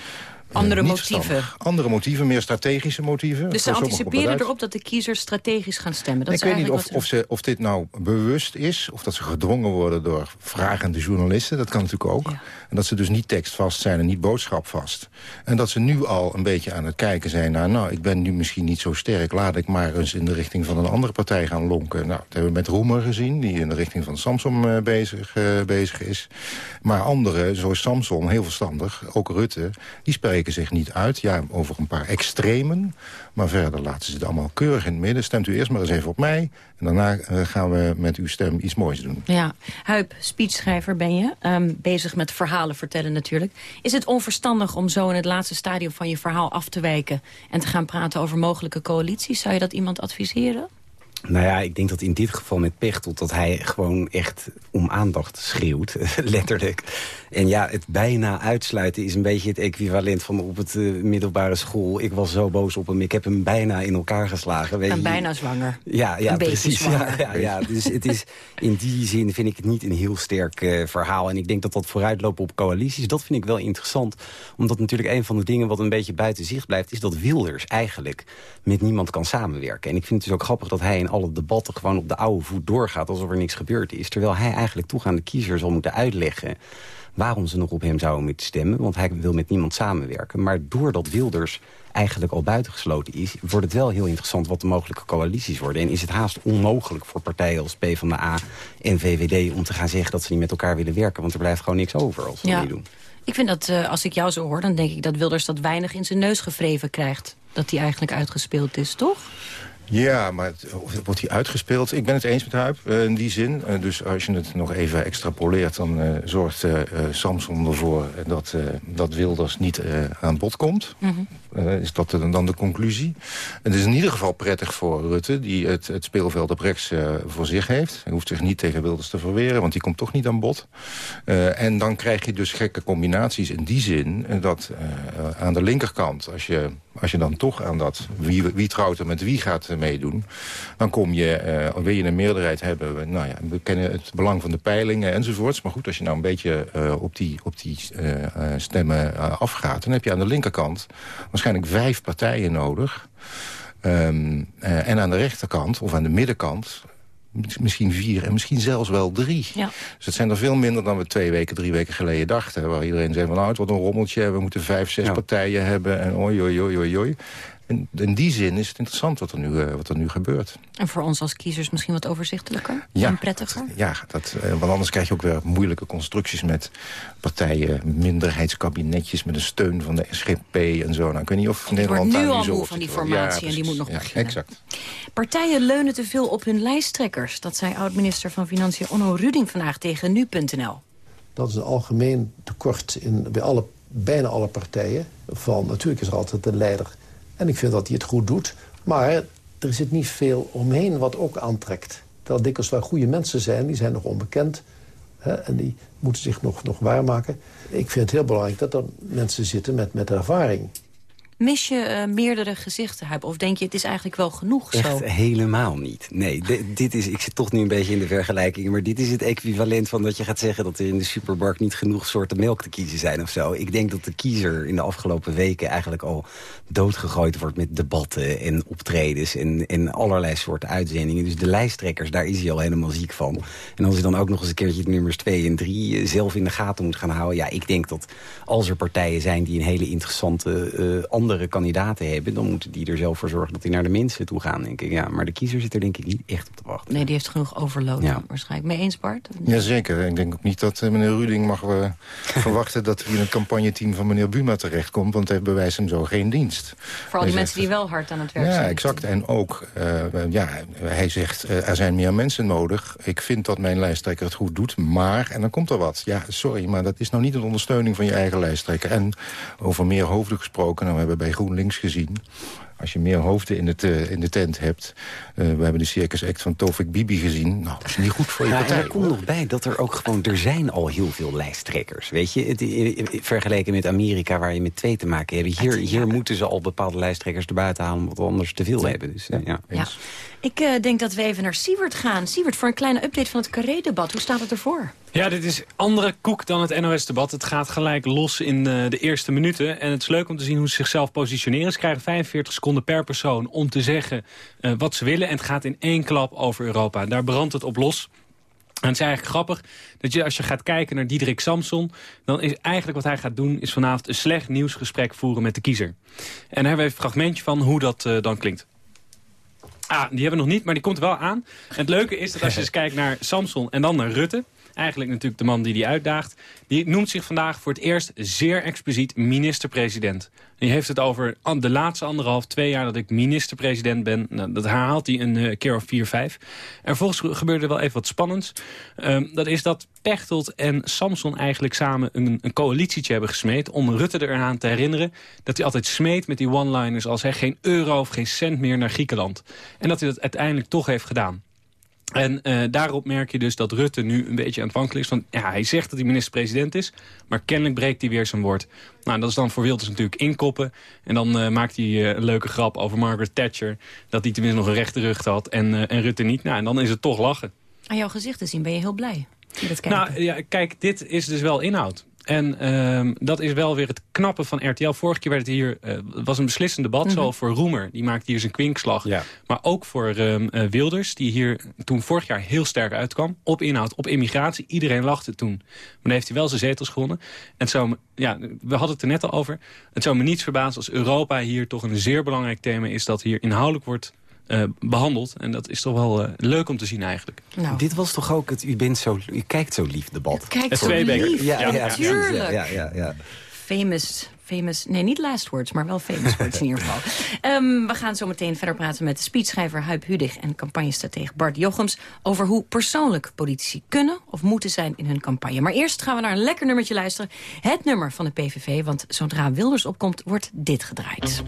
Speaker 13: andere motieven.
Speaker 15: Andere motieven, meer strategische motieven.
Speaker 13: Dus ze anticiperen erop dat de kiezers strategisch gaan stemmen. Dat
Speaker 15: ik weet niet of, of, ze, of dit nou bewust is... of dat ze gedwongen worden door vragende journalisten. Dat kan natuurlijk ook. En dat ze dus niet tekstvast zijn en niet boodschapvast. En dat ze nu al een beetje aan het kijken zijn naar... nou, ik ben nu misschien niet zo sterk... laat ik maar eens in de richting van een andere partij gaan lonken. Nou, dat hebben we met Roemer gezien... die in de richting van Samson uh, bezig, uh, bezig is. Maar anderen, zoals Samson, heel verstandig, ook Rutte... die spreken zich niet uit. Ja, over een paar extremen. Maar verder laten ze het allemaal keurig in het midden. Stemt u eerst maar eens even op mij. En daarna uh, gaan we met uw stem iets moois doen.
Speaker 13: Ja, Huip, speechschrijver ben je. Um, bezig met verhalen vertellen natuurlijk. Is het onverstandig om zo in het laatste stadium van je verhaal af te wijken... en te gaan praten over mogelijke coalities? Zou je dat iemand adviseren?
Speaker 16: Nou ja, ik denk dat in dit geval met Pechtold... dat hij gewoon echt om aandacht schreeuwt, letterlijk. En ja, het bijna uitsluiten is een beetje het equivalent van op het uh, middelbare school. Ik was zo boos op hem, ik heb hem bijna in elkaar geslagen.
Speaker 13: Weet en bijna zwanger.
Speaker 16: Ja, ja
Speaker 13: een
Speaker 16: precies. Ja, ja, ja, dus het is, in die zin vind ik het niet een heel sterk uh, verhaal. En ik denk dat dat vooruitlopen op coalities, dat vind ik wel interessant. Omdat natuurlijk een van de dingen wat een beetje buiten zicht blijft... is dat Wilders eigenlijk met niemand kan samenwerken. En ik vind het dus ook grappig dat hij in alle debatten gewoon op de oude voet doorgaat... alsof er niks gebeurd is. Terwijl hij eigenlijk toch aan de kiezer zal moeten uitleggen waarom ze nog op hem zouden moeten stemmen. Want hij wil met niemand samenwerken. Maar doordat Wilders eigenlijk al buitengesloten is... wordt het wel heel interessant wat de mogelijke coalities worden. En is het haast onmogelijk voor partijen als PvdA en VVD... om te gaan zeggen dat ze niet met elkaar willen werken. Want er blijft gewoon niks over als ze ja. niet doen.
Speaker 13: Ik vind dat, uh, als ik jou zo hoor, dan denk ik dat Wilders dat weinig in zijn neus gevreven krijgt. Dat hij eigenlijk uitgespeeld is, toch?
Speaker 15: Ja, maar wordt hij uitgespeeld? Ik ben het eens met Huip uh, in die zin. Uh, dus als je het nog even extrapoleert... dan uh, zorgt Samson ervoor dat, dat Wilders niet aan bod komt. -hmm. Is dat dan de conclusie? Het is in ieder geval prettig voor Rutte... die het, het speelveld op rechts voor zich heeft. Hij hoeft zich niet tegen Wilders te verweren... want die komt toch niet aan bod. en dan krijg je dus gekke combinaties in die zin... dat aan de linkerkant, als je, als je dan toch aan dat... wie, wie trouwt er met wie gaat meedoen... dan kom je, uh, wil je een meerderheid hebben... nou ja, we kennen het belang van de peilingen enzovoorts. Maar goed, als je nou een beetje op die, op die stemmen afgaat... dan heb je aan de linkerkant waarschijnlijk vijf partijen nodig... Um, en aan de rechterkant, of aan de middenkant misschien vier en misschien zelfs wel drie. Ja. Dus het zijn er veel minder dan we twee weken, drie weken geleden dachten. Waar iedereen zei van nou, het wordt een rommeltje. We moeten vijf, zes ja. partijen hebben. En oi, oi, oi, oi, oi. En in die zin is het interessant wat er nu, uh, wat er nu gebeurt.
Speaker 13: En voor ons als kiezers misschien wat overzichtelijker ja, en prettiger?
Speaker 15: Dat, ja, dat, uh, want anders krijg je ook weer moeilijke constructies... met partijen, minderheidskabinetjes... met een steun van de SGP en zo. Nou, ik weet niet of Nederland
Speaker 13: daar
Speaker 15: nu
Speaker 13: al moe van die formatie ja, en die moet nog ja, beginnen.
Speaker 15: Exact.
Speaker 13: Partijen leunen te veel op hun lijsttrekkers. Dat zei oud-minister van Financiën Onno Ruding vandaag tegen Nu.nl.
Speaker 19: Dat is een algemeen tekort in, bij alle, bijna alle partijen. Van, natuurlijk is er altijd een leider en ik vind dat hij het goed doet. Maar er zit niet veel omheen wat ook aantrekt. Terwijl dikwijls wel goede mensen zijn, die zijn nog onbekend. Hè, en die moeten zich nog, nog waarmaken. Ik vind het heel belangrijk dat er mensen zitten met, met ervaring.
Speaker 13: Mis je uh, meerdere gezichten hebben? Of denk je, het is eigenlijk wel genoeg
Speaker 16: Echt
Speaker 13: zo?
Speaker 16: helemaal niet. Nee, dit is, ik zit toch nu een beetje in de vergelijking... maar dit is het equivalent van dat je gaat zeggen... dat er in de supermarkt niet genoeg soorten melk te kiezen zijn of zo. Ik denk dat de kiezer in de afgelopen weken eigenlijk al doodgegooid wordt... met debatten en optredens en, en allerlei soorten uitzendingen. Dus de lijsttrekkers, daar is hij al helemaal ziek van. En als hij dan ook nog eens een keertje nummers 2 en 3 zelf in de gaten moet gaan houden... ja, ik denk dat als er partijen zijn die een hele interessante... Uh, andere kandidaten hebben... dan moeten die er zelf voor zorgen dat die naar de mensen toe gaan, denk ik. Ja, maar de kiezer zit er denk ik niet echt op te wachten.
Speaker 13: Nee, die heeft genoeg overload ja. waarschijnlijk. Mee eens, Bart?
Speaker 15: Jazeker. Ik denk ook niet dat uh, meneer Ruding mag we verwachten... dat hij in het campagneteam van meneer Buma terechtkomt... want hij bewijst hem zo geen dienst.
Speaker 13: Vooral die mensen die wel hard aan het werk
Speaker 15: ja,
Speaker 13: zijn.
Speaker 15: Ja, exact. En ook, uh, ja, hij zegt, uh, er zijn meer mensen nodig. Ik vind dat mijn lijsttrekker het goed doet, maar... en dan komt er wat. Ja, sorry, maar dat is nou niet een ondersteuning van je eigen lijsttrekker. En over meer hoofden gesproken, nou, we hebben bij GroenLinks gezien als je meer hoofden in, het, uh, in de tent hebt. Uh, we hebben de Circus Act van Tofik Bibi gezien. Nou, dat is niet goed voor je
Speaker 16: ja,
Speaker 15: partij.
Speaker 16: Er komt nog bij dat er ook gewoon... Er zijn al heel veel lijsttrekkers. Weet je, het, vergeleken met Amerika waar je met twee te maken hebt. Hier, hier moeten ze al bepaalde lijsttrekkers erbuiten halen... omdat we anders te veel hebben. Dus, ja.
Speaker 13: ja. Ik uh, denk dat we even naar Siewert gaan. Siewert, voor een kleine update van het Carré-debat. Hoe staat het ervoor?
Speaker 14: Ja, dit is andere koek dan het NOS-debat. Het gaat gelijk los in uh, de eerste minuten. En het is leuk om te zien hoe ze zichzelf positioneren. Ze krijgen 45 seconden per persoon om te zeggen uh, wat ze willen. En het gaat in één klap over Europa. Daar brandt het op los. En het is eigenlijk grappig dat je als je gaat kijken naar Diederik Samson... dan is eigenlijk wat hij gaat doen is vanavond een slecht nieuwsgesprek voeren met de kiezer. En daar hebben we een fragmentje van hoe dat dan klinkt. Ah, die hebben we nog niet, maar die komt wel aan. En het leuke is dat als je eens kijkt naar Samson en dan naar Rutte... eigenlijk natuurlijk de man die die uitdaagt... die noemt zich vandaag voor het eerst zeer expliciet minister-president. Die heeft het over de laatste anderhalf, twee jaar dat ik minister-president ben. Nou, dat herhaalt hij een uh, keer of vier, vijf. En volgens gebeurde er wel even wat spannends. Um, dat is dat Pechtold en Samson eigenlijk samen een, een coalitietje hebben gesmeed... om Rutte eraan te herinneren dat hij altijd smeet met die one-liners... als hij geen euro of geen cent meer naar Griekenland. En dat hij dat uiteindelijk toch heeft gedaan. En uh, daarop merk je dus dat Rutte nu een beetje aan het wankelen is. Van, ja, hij zegt dat hij minister-president is, maar kennelijk breekt hij weer zijn woord. Nou, dat is dan voor Wilders natuurlijk inkoppen. En dan uh, maakt hij uh, een leuke grap over Margaret Thatcher... dat hij tenminste nog een rechte rug had en, en Rutte niet. Nou, en dan is het toch lachen.
Speaker 13: Aan jouw gezicht te zien ben je heel blij.
Speaker 14: Nou, ja, kijk, dit is dus wel inhoud. En um, dat is wel weer het knappe van RTL. Vorige keer werd het hier, uh, was een beslissend debat. Mm -hmm. Zowel voor Roemer, die maakte hier zijn kwinkslag. Ja. Maar ook voor um, uh, Wilders, die hier toen vorig jaar heel sterk uitkwam. Op inhoud, op immigratie. Iedereen lachte toen. Maar dan heeft hij wel zijn zetels gewonnen. En het zou, ja, we hadden het er net al over. Het zou me niets verbazen als Europa hier toch een zeer belangrijk thema is... dat hier inhoudelijk wordt uh, behandeld. En dat is toch wel uh, leuk om te zien eigenlijk.
Speaker 16: Nou. Dit was toch ook het, u, bent zo, u kijkt zo lief
Speaker 13: kijkt
Speaker 14: het
Speaker 13: zo lief.
Speaker 14: Ja,
Speaker 13: ja,
Speaker 14: ja,
Speaker 13: natuurlijk.
Speaker 16: Ja, ja, ja.
Speaker 13: Famous famous, nee niet last words, maar wel famous words in ieder geval. Ehm, we gaan zo meteen verder praten met de speechschrijver Huip Hudig en campagnestratege Bart Jochems over hoe persoonlijk politici kunnen of moeten zijn in hun campagne. Maar eerst gaan we naar een lekker nummertje luisteren. Het nummer van de PVV, want zodra Wilders opkomt wordt dit gedraaid.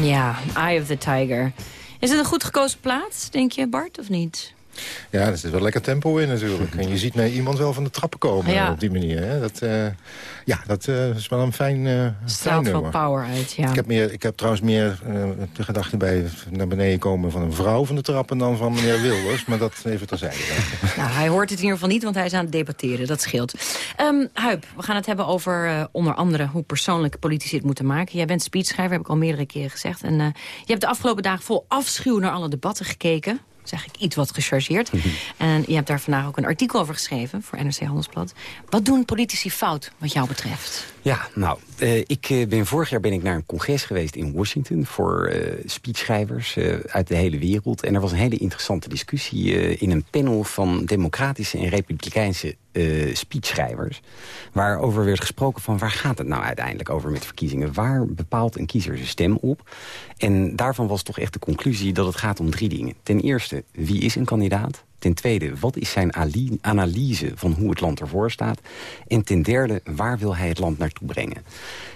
Speaker 13: Ja, Eye of the Tiger. Is het een goed gekozen plaats, denk je, Bart, of niet?
Speaker 15: Ja, er zit wel lekker tempo in natuurlijk. En je ziet mij iemand wel van de trappen komen
Speaker 13: Ja.
Speaker 15: op die manier. Hè. Dat, eh, ja, dat eh, is wel een fijn, fijn
Speaker 13: Straalt
Speaker 15: nummer.
Speaker 13: power uit, ja.
Speaker 15: Ik heb, meer, ik heb trouwens meer eh, de gedachte bij naar beneden komen van een vrouw van de trappen dan van meneer Wilders. Maar dat even terzijde.
Speaker 13: Nou, hij hoort het in ieder geval niet, want hij is aan het debatteren. Dat scheelt. Ehm Huip, we gaan het hebben over onder andere hoe persoonlijk politici het moeten maken. Jij bent speechschrijver, heb ik al meerdere keren gezegd. En je hebt de afgelopen dagen vol afschuw naar alle debatten gekeken. Zeg ik iets wat gechargeerd. en je hebt daar vandaag ook een artikel over geschreven voor NRC Handelsblad. Wat doen politici fout, wat jou betreft?
Speaker 16: Ja, nou, eh, ik eh, ben vorig jaar ben ik naar een congres geweest in Washington... voor eh, speechschrijvers uit de hele wereld. En er was een hele interessante discussie in een panel... van democratische en republikeinse speechschrijvers... waarover werd gesproken van waar gaat het nou uiteindelijk over met verkiezingen? Waar bepaalt een kiezer zijn stem op? En daarvan was toch echt de conclusie dat het gaat om drie dingen. Ten eerste, wie is een kandidaat? Ten tweede, wat is zijn analyse van hoe het land ervoor staat? En ten derde, waar wil hij het land naartoe brengen?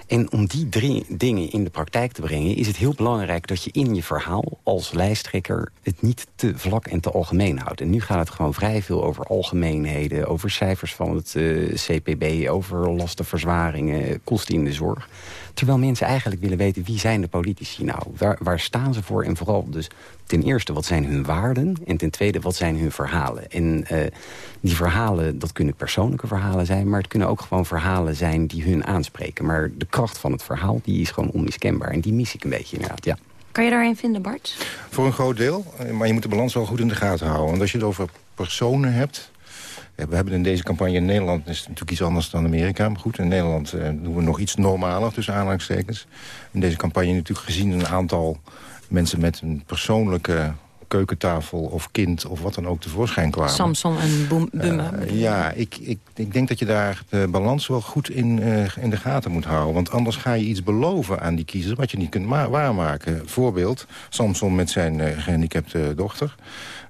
Speaker 16: En om die drie dingen in de praktijk te brengen... is het heel belangrijk dat je in je verhaal als lijsttrekker... het niet te vlak en te algemeen houdt. En nu gaat het gewoon vrij veel over algemeenheden... over cijfers van het eh, CPB, over lastenverzwaringen... kosten in de zorg. Terwijl mensen eigenlijk willen weten wie zijn de politici nou? Waar, waar staan ze voor? En vooral dus ten eerste wat zijn hun waarden? En ten tweede wat zijn hun verhalen? En eh, die verhalen, dat kunnen persoonlijke verhalen zijn... maar het kunnen ook gewoon verhalen zijn die hun aanspreken. Maar de kracht van het verhaal die is gewoon onmiskenbaar. En die mis ik een beetje inderdaad, ja.
Speaker 13: Kan je daarin vinden, Bart?
Speaker 15: Voor een groot deel, eh, maar je moet de balans wel goed in de gaten houden. Want als je het over personen hebt... eh, We hebben in deze campagne in Nederland, is het natuurlijk iets anders dan Amerika. Maar goed, in Nederland eh, doen we nog iets normaler tussen aanhalingstekens. In deze campagne natuurlijk gezien een aantal mensen met een persoonlijke keukentafel of kind of wat dan ook tevoorschijn kwamen.
Speaker 13: Samson en Boem- Buma.
Speaker 15: Eh, ja, ik, ik, ik denk dat je daar de balans wel goed in, eh, in de gaten moet houden. Want anders ga je iets beloven aan die kiezer wat je niet kunt ma- waarmaken. Voorbeeld, Samson met zijn eh, gehandicapte dochter.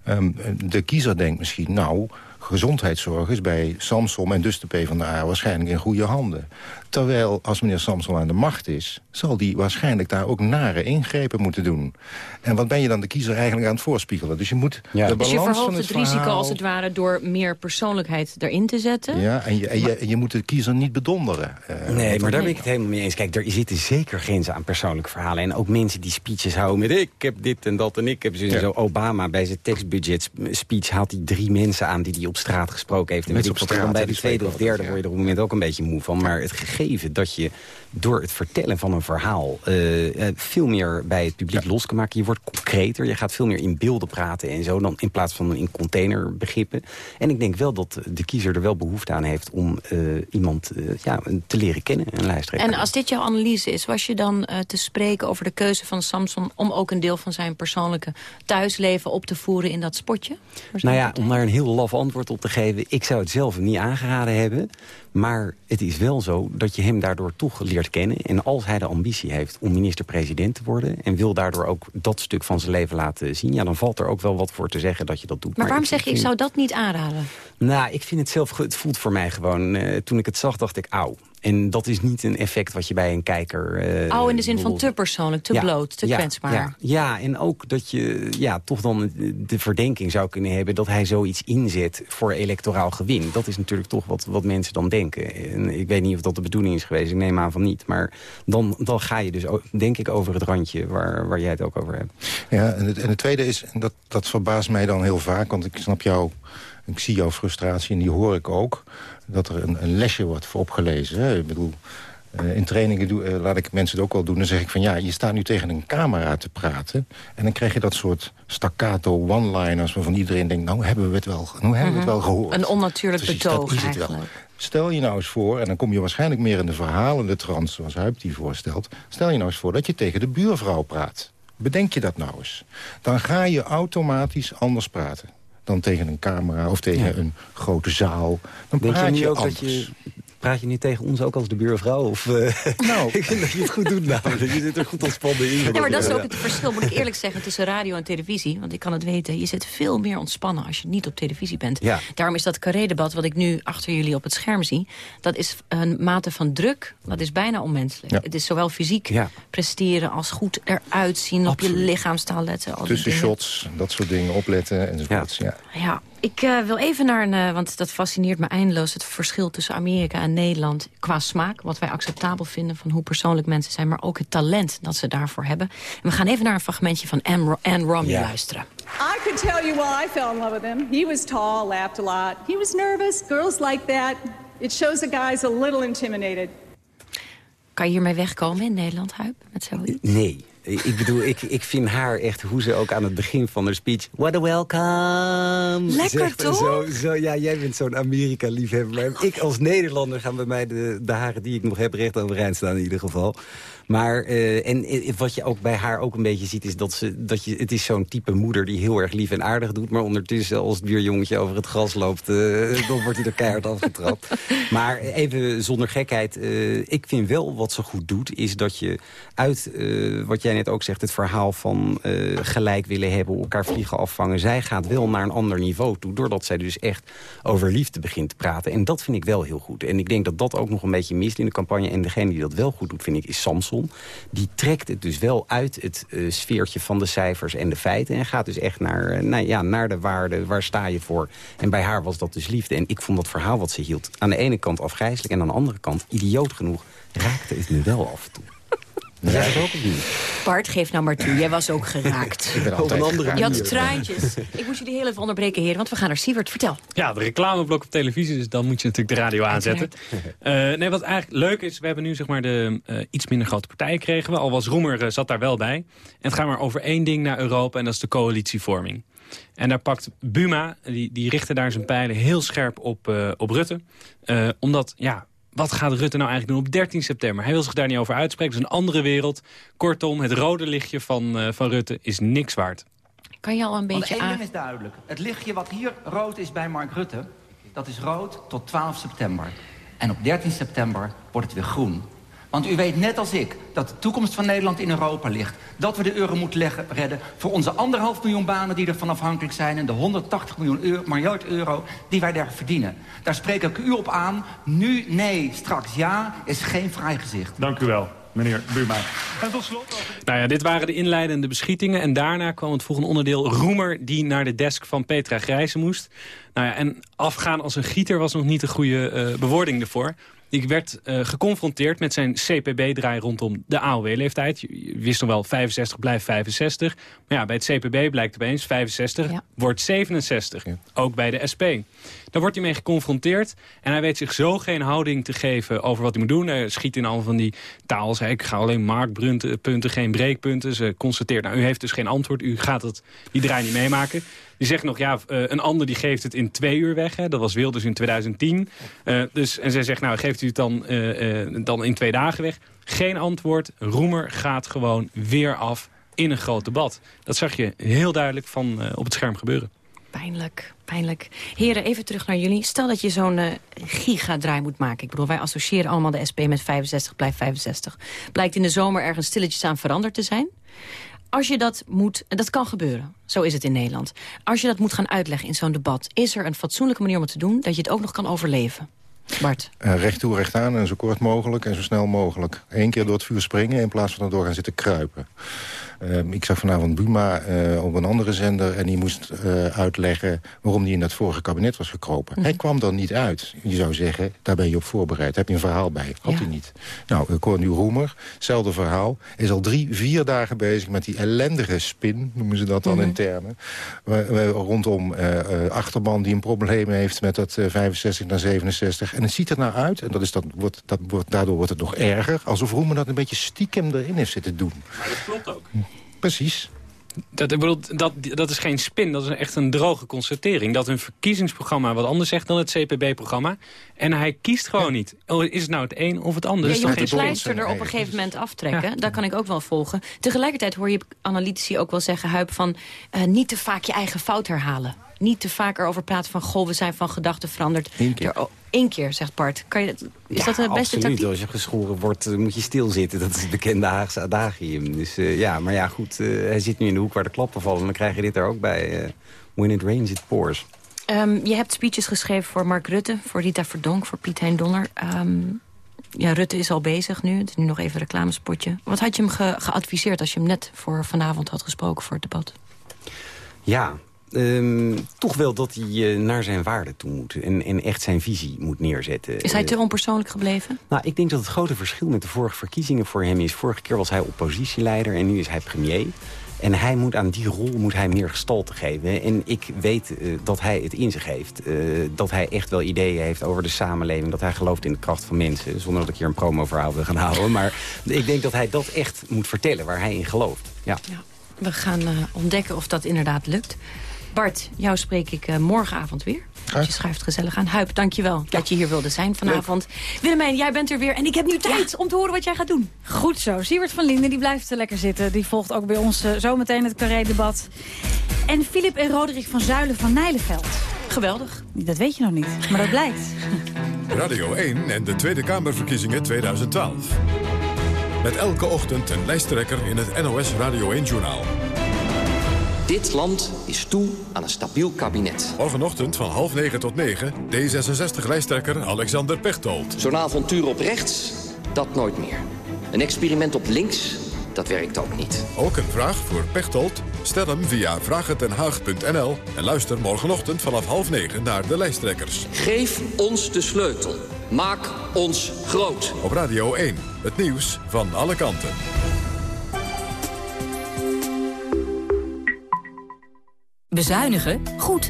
Speaker 15: Ehm, de kiezer denkt misschien, nou, gezondheidszorg is bij Samson en dus de PvdA waarschijnlijk in goede handen. Terwijl als meneer Samson aan de macht is... zal die waarschijnlijk daar ook nare ingrepen moeten doen. En wat ben je dan de kiezer eigenlijk aan het voorspiegelen? Dus je moet de balans
Speaker 13: Dus je
Speaker 15: van
Speaker 13: verhoogt
Speaker 15: het
Speaker 13: het risico
Speaker 15: verhaal-
Speaker 13: als het ware door meer persoonlijkheid erin te zetten.
Speaker 15: Ja, en je, en, je, en je moet de kiezer niet bedonderen. Eh,
Speaker 16: Nee, maar daar ben ik het helemaal mee eens. Kijk, er zitten zeker grenzen aan persoonlijke verhalen. En ook mensen die speeches houden met ik heb dit en dat en ik heb zo.
Speaker 15: Ja.
Speaker 16: zo. Obama bij zijn tekstbudget speech haalt hij drie mensen aan die hij op straat gesproken heeft. En weet
Speaker 15: Mensen
Speaker 16: ik
Speaker 15: op straat,
Speaker 16: bij de
Speaker 15: die
Speaker 16: tweede of derde word je er op het moment ook een beetje moe van. Maar het gegeven dat je door het vertellen van een verhaal eh, eh, veel meer bij het publiek los kan maken. Je wordt concreter, je gaat veel meer in beelden praten en zo... dan in plaats van in containerbegrippen. En ik denk wel dat de kiezer er wel behoefte aan heeft om eh, iemand eh, ja, te leren kennen, een lijsttrekker.
Speaker 13: En als dit jouw analyse is, was je dan eh, te spreken over de keuze van Samson... om ook een deel van zijn persoonlijke thuisleven op te voeren in dat spotje?
Speaker 16: Nou ja, om daar een heel laf antwoord op te geven... ik zou het zelf niet aangeraden hebben. Maar het is wel zo dat je hem daardoor toch leert kennen. En als hij de ambitie heeft om minister-president te worden... en wil daardoor ook dat stuk van zijn leven laten zien... ja, dan valt er ook wel wat voor te zeggen dat je dat doet.
Speaker 13: Maar waarom
Speaker 16: ik
Speaker 13: zeg je, ik zou dat niet aanraden?
Speaker 16: Nou, ik vind het zelf... Het voelt voor mij gewoon... eh, toen ik het zag, dacht ik, auw. En dat is niet een effect wat je bij een kijker... eh,
Speaker 13: oh, in de zin van te persoonlijk, te
Speaker 16: Ja,
Speaker 13: bloot, te
Speaker 16: ja,
Speaker 13: kwetsbaar.
Speaker 16: Ja, ja, en ook dat je ja, toch dan de verdenking zou kunnen hebben... dat hij zoiets inzet voor electoraal gewin. Dat is natuurlijk toch wat, wat mensen dan denken. En ik weet niet of dat de bedoeling is geweest, ik neem aan van niet. Maar dan, dan ga je dus, denk ik, over het randje waar, waar jij het ook over hebt.
Speaker 15: Ja, en het, en het tweede is, en dat, dat verbaast mij dan heel vaak... want ik snap jou, ik zie jouw frustratie en die hoor ik ook... dat er een, een lesje wordt voor opgelezen. Hè? Ik bedoel, eh, in trainingen doe, eh, laat ik mensen het ook wel doen. Dan zeg ik van ja, je staat nu tegen een camera te praten... en dan krijg je dat soort staccato one-liners... waarvan iedereen denkt, nou hebben we het wel, nou hebben we het wel gehoord.
Speaker 13: Mhm. Een onnatuurlijk
Speaker 15: Precies, dat
Speaker 13: betoog
Speaker 15: is het wel.
Speaker 13: eigenlijk.
Speaker 15: Stel je nou eens voor, en dan kom je waarschijnlijk meer in de verhalende trance... zoals Huip die voorstelt. Stel je nou eens voor dat je tegen de buurvrouw praat. Bedenk je dat nou eens. Dan ga je automatisch anders praten dan tegen een camera of tegen een grote zaal. Dan
Speaker 16: Denk je
Speaker 15: praat
Speaker 16: nu
Speaker 15: je
Speaker 16: ook
Speaker 15: anders.
Speaker 16: dat je... Praat je nu tegen ons ook als de buurvrouw? Of, eh,
Speaker 15: Nou,
Speaker 16: ik vind dat je het goed doet namelijk. Je zit er goed ontspannen in.
Speaker 13: Ja, maar dat is ook het verschil, moet ik eerlijk zeggen, tussen radio en televisie. Want ik kan het weten, je zit veel meer ontspannen als je niet op televisie bent.
Speaker 16: Ja.
Speaker 13: Daarom is dat carré-debat wat ik nu achter jullie op het scherm zie... dat is een mate van druk, dat is bijna onmenselijk.
Speaker 15: Ja.
Speaker 13: Het is zowel fysiek
Speaker 15: Ja.
Speaker 13: presteren als goed eruit zien... op je lichaamstaal letten. al die dingen.
Speaker 15: Tussenshots, dat soort dingen opletten enzovoorts. Ja.
Speaker 13: Ja, ik eh, wil even naar een, eh, want dat fascineert me eindeloos... het verschil tussen Amerika en Nederland qua smaak. Wat wij acceptabel vinden van hoe persoonlijk mensen zijn... maar ook het talent dat ze daarvoor hebben. En we gaan even naar een fragmentje van Anne, Anne Romney luisteren.
Speaker 20: I could tell you why I fell in love with him. He was tall, laughed a lot. He was nervous. Girls like that. It shows a guy's a little intimidated.
Speaker 13: Kan je hiermee wegkomen in Nederland, Huip? Met zoiets?
Speaker 16: Nee. Ik bedoel, ik, ik vind haar echt, hoe ze ook aan het begin van haar speech... What a welcome!
Speaker 13: Lekker,
Speaker 16: zegt
Speaker 13: toch?
Speaker 16: Zo, zo, ja, jij bent zo'n Amerika-liefhebber. Maar ik als Nederlander gaan bij mij de, de haren die ik nog heb recht overeind staan in ieder geval. Maar, eh, en eh, wat je ook bij haar ook een beetje ziet... is dat, ze, dat je, het is zo'n type moeder die heel erg lief en aardig doet... maar ondertussen als het buurjongetje over het gras loopt... eh, dan wordt hij er keihard afgetrapt. Maar even zonder gekheid, ik vind wel wat ze goed doet... is dat je uit, wat jij net ook zegt, het verhaal van gelijk willen hebben... elkaar vliegen afvangen. Zij gaat wel naar een ander niveau toe... doordat zij dus echt over liefde begint te praten. En dat vind ik wel heel goed. En ik denk dat dat ook nog een beetje mist in de campagne. En degene die dat wel goed doet, vind ik, is Samson. Die trekt het dus wel uit het eh, sfeertje van de cijfers en de feiten... en gaat dus echt naar, nou ja, naar de waarde, waar sta je voor? En bij haar was dat dus liefde. En ik vond dat verhaal wat ze hield aan de ene kant afgrijzelijk... en aan de andere kant, idioot genoeg, raakte het me wel af en toe. Het ook niet?
Speaker 13: Bart, geef nou maar toe. Jij was ook geraakt.
Speaker 16: Ik ben altijd een andere
Speaker 13: Je had traantjes. Ik moest jullie heel even onderbreken, heren, want we gaan naar Sievert. Vertel.
Speaker 14: Ja, de reclameblok op televisie, dus dan moet je natuurlijk de radio aanzetten. Eh, nee, wat eigenlijk leuk is, we hebben nu zeg maar de eh, iets minder grote partijen kregen we. Al was Roemer eh, zat daar wel bij. En het gaat maar over één ding naar Europa en dat is de coalitievorming. En daar pakt Buma, die, die richtte daar zijn pijlen heel scherp op, eh, op Rutte. Eh, omdat, ja, wat gaat Rutte nou eigenlijk doen op 13 september? Hij wil zich daar niet over uitspreken, het is een andere wereld. Kortom, het rode lichtje van, eh, van Rutte is niks waard.
Speaker 13: Kan je al een beetje
Speaker 21: één
Speaker 13: aan...
Speaker 21: ding is duidelijk. Het lichtje wat hier rood is bij Mark Rutte... dat is rood tot 12 september. En op 13 september wordt het weer groen. Want u weet net als ik dat de toekomst van Nederland in Europa ligt. Dat we de euro moeten leggen, redden voor onze anderhalf miljoen banen die ervan afhankelijk zijn... en de 180 miljoen euro, miljard euro die wij daar verdienen. Daar spreek ik u op aan. Nu nee, straks ja, is geen vrij gezicht.
Speaker 22: Dank u wel, meneer Buurma. En tot slot...
Speaker 14: Nou ja, dit waren de inleidende beschietingen. En daarna kwam het volgende onderdeel Roemer... die naar de desk van Petra Grijzen moest. Nou ja, en afgaan als een gieter was nog niet een goede eh, bewoording ervoor. Ik werd eh, geconfronteerd met zijn CPB-draai rondom de AOW-leeftijd. Je, je wist nog wel, 65 blijft 65. Maar ja, bij het CPB blijkt opeens 65 wordt 67. Ook bij de SP. Daar wordt hij mee geconfronteerd. En hij weet zich zo geen houding te geven over wat hij moet doen. Hij schiet in al van die taal. Zei, ik ga alleen marktpunten, geen breekpunten. Ze constateert, nou, u heeft dus geen antwoord. U gaat het, die draai niet meemaken. Die zegt nog, ja, eh, een ander die geeft het in twee uur weg. Hè. Dat was Wilders in 2010. Eh, dus, en zij zegt, nou, geeft u het dan, eh, dan in twee dagen weg? Geen antwoord. Roemer gaat gewoon weer af in een groot debat. Dat zag je heel duidelijk van op het scherm gebeuren.
Speaker 13: Pijnlijk, pijnlijk. Heren, even terug naar jullie. Stel dat je zo'n eh, gigadraai moet maken. Ik bedoel, wij associëren allemaal de SP met 65 blijft 65. Blijkt in de zomer ergens stilletjes aan veranderd te zijn. Als je dat moet, en dat kan gebeuren, zo is het in Nederland. Als je dat moet gaan uitleggen in zo'n debat... is er een fatsoenlijke manier om het te doen dat je het ook nog kan overleven? Bart.
Speaker 15: Eh, recht toe, recht aan en zo kort mogelijk en zo snel mogelijk. Eén keer door het vuur springen in plaats van erdoor gaan zitten kruipen. Ehm, ik zag vanavond Buma eh, op een andere zender... en die moest eh, uitleggen waarom hij in dat vorige kabinet was gekropen. Hij kwam er niet uit. Je zou zeggen, daar ben je op voorbereid. Heb je een verhaal bij? Had hij niet. Nou, ik hoor nu Roemer, hetzelfde verhaal. Is al drie, vier dagen bezig met die ellendige spin, noemen ze dat dan in termen. wa- wa- rondom eh, eh, achterban die een probleem heeft met dat eh, 65 naar 67. En het ziet er nou uit, en dat is dan, wordt, dat wordt, daardoor wordt het nog erger... alsof Roemer dat een beetje stiekem erin heeft zitten doen.
Speaker 14: Maar dat klopt ook.
Speaker 15: Precies.
Speaker 14: Dat, ik bedoel, dat, dat is geen spin, dat is echt een droge constatering. Dat een verkiezingsprogramma wat anders zegt dan het CPB-programma. En hij kiest gewoon niet. Oh, Is het nou het een of het ander?
Speaker 13: Ja, je moet
Speaker 14: geen
Speaker 13: pleister er op een gegeven moment aftrekken.
Speaker 14: Ja.
Speaker 13: Dat kan ik ook wel volgen. Tegelijkertijd hoor je analytici ook wel zeggen, Huip, van eh, niet te vaak je eigen fout herhalen. Niet te vaak erover praten van, goh, we zijn van gedachten veranderd.
Speaker 15: Eén keer.
Speaker 13: Er- één keer, zegt Bart. Kan je, is dat de beste
Speaker 16: absoluut.
Speaker 13: tactiek?
Speaker 16: Als je geschoren wordt, eh, moet je stilzitten. Dat is het bekende Haagse adagium. Dus eh, ja, maar ja, goed. eh, hij zit nu in de hoek waar de klappen vallen. Dan krijg je dit er ook bij. eh, when it rains, it pours.
Speaker 13: Ehm, je hebt speeches geschreven voor Mark Rutte, voor Rita Verdonk, voor Piet Hein Donner. Ehm, ja, Rutte is al bezig nu. Het is nu nog even een reclamespotje. Wat had je hem ge- geadviseerd als je hem net voor vanavond had gesproken voor het debat?
Speaker 16: Ja, ehm, toch wel dat hij eh, naar zijn waarde toe moet. En, en echt zijn visie moet neerzetten.
Speaker 13: Is hij
Speaker 16: Eh,
Speaker 13: te onpersoonlijk gebleven?
Speaker 16: Nou, ik denk dat het grote verschil met de vorige verkiezingen voor hem is... vorige keer was hij oppositieleider en nu is hij premier. En hij moet aan die rol moet hij meer gestalte geven. En ik weet eh, dat hij het in zich heeft. Dat hij echt wel ideeën heeft over de samenleving. Dat hij gelooft in de kracht van mensen. Zonder dat ik hier een promo-verhaal wil gaan houden. Maar ik denk dat hij dat echt moet vertellen waar hij in gelooft. Ja.
Speaker 13: We gaan ontdekken of dat inderdaad lukt. Bart, jou spreek ik eh, morgenavond weer. Je schuift gezellig aan. Huip, dankjewel dat je hier wilde zijn vanavond. Willemijn, jij bent er weer. En ik heb nu tijd om te horen wat jij gaat doen.
Speaker 23: Goed zo. Siewert van Linden die blijft er lekker zitten. Die volgt ook bij ons eh, zometeen het Carré-debat. En Filip en Roderick van Zuilen van Nijleveld.
Speaker 13: Geweldig.
Speaker 23: Dat weet je nog niet, maar dat blijkt.
Speaker 6: Radio 1 en de Tweede Kamerverkiezingen 2012. Met elke ochtend een lijsttrekker in het NOS Radio 1-journaal.
Speaker 18: Dit land is toe aan een stabiel kabinet.
Speaker 6: Morgenochtend van half negen tot negen... D66-lijsttrekker Alexander Pechtold.
Speaker 18: Zo'n avontuur op rechts, dat nooit meer. Een experiment op links, dat werkt ook niet.
Speaker 6: Ook een vraag voor Pechtold? Stel hem via vragentenhaag.nl... en luister morgenochtend vanaf half negen naar de lijsttrekkers.
Speaker 18: Geef ons de sleutel. Maak ons groot.
Speaker 6: Op Radio 1, het nieuws van alle kanten.
Speaker 24: Bezuinigen? Goed.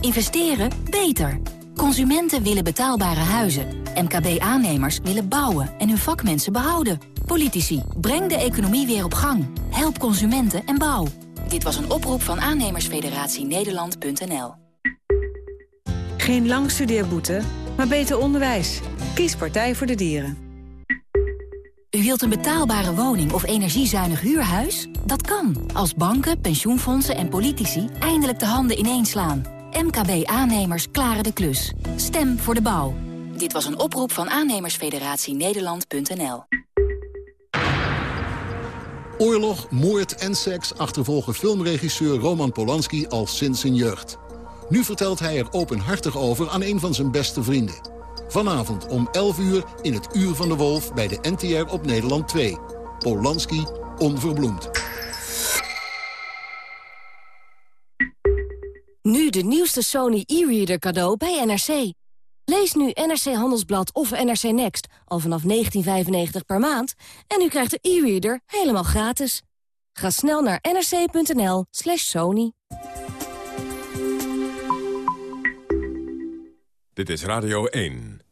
Speaker 24: Investeren? Beter. Consumenten willen betaalbare huizen. MKB-aannemers willen bouwen en hun vakmensen behouden. Politici, breng de economie weer op gang. Help consumenten en bouw. Dit was een oproep van aannemersfederatie Nederland.nl.
Speaker 23: Geen lang studeerboete, maar beter onderwijs. Kies Partij voor de Dieren.
Speaker 24: U wilt een betaalbare woning of energiezuinig huurhuis? Dat kan, als banken, pensioenfondsen en politici eindelijk de handen ineenslaan. MKB-aannemers klaren de klus. Stem voor de bouw. Dit was een oproep van aannemersfederatie Nederland.nl.
Speaker 25: Oorlog, moord en seks achtervolgen filmregisseur Roman Polanski al sinds zijn jeugd. Nu vertelt hij er openhartig over aan een van zijn beste vrienden. Vanavond om 11 uur in het Uur van de Wolf bij de NTR op Nederland 2. Polanski onverbloemd.
Speaker 26: Nu de nieuwste Sony e-reader cadeau bij NRC. Lees nu NRC Handelsblad of NRC Next al vanaf 19,95 per maand... en u krijgt de e-reader helemaal gratis. Ga snel naar nrc.nl slash sony.
Speaker 6: Dit is Radio 1.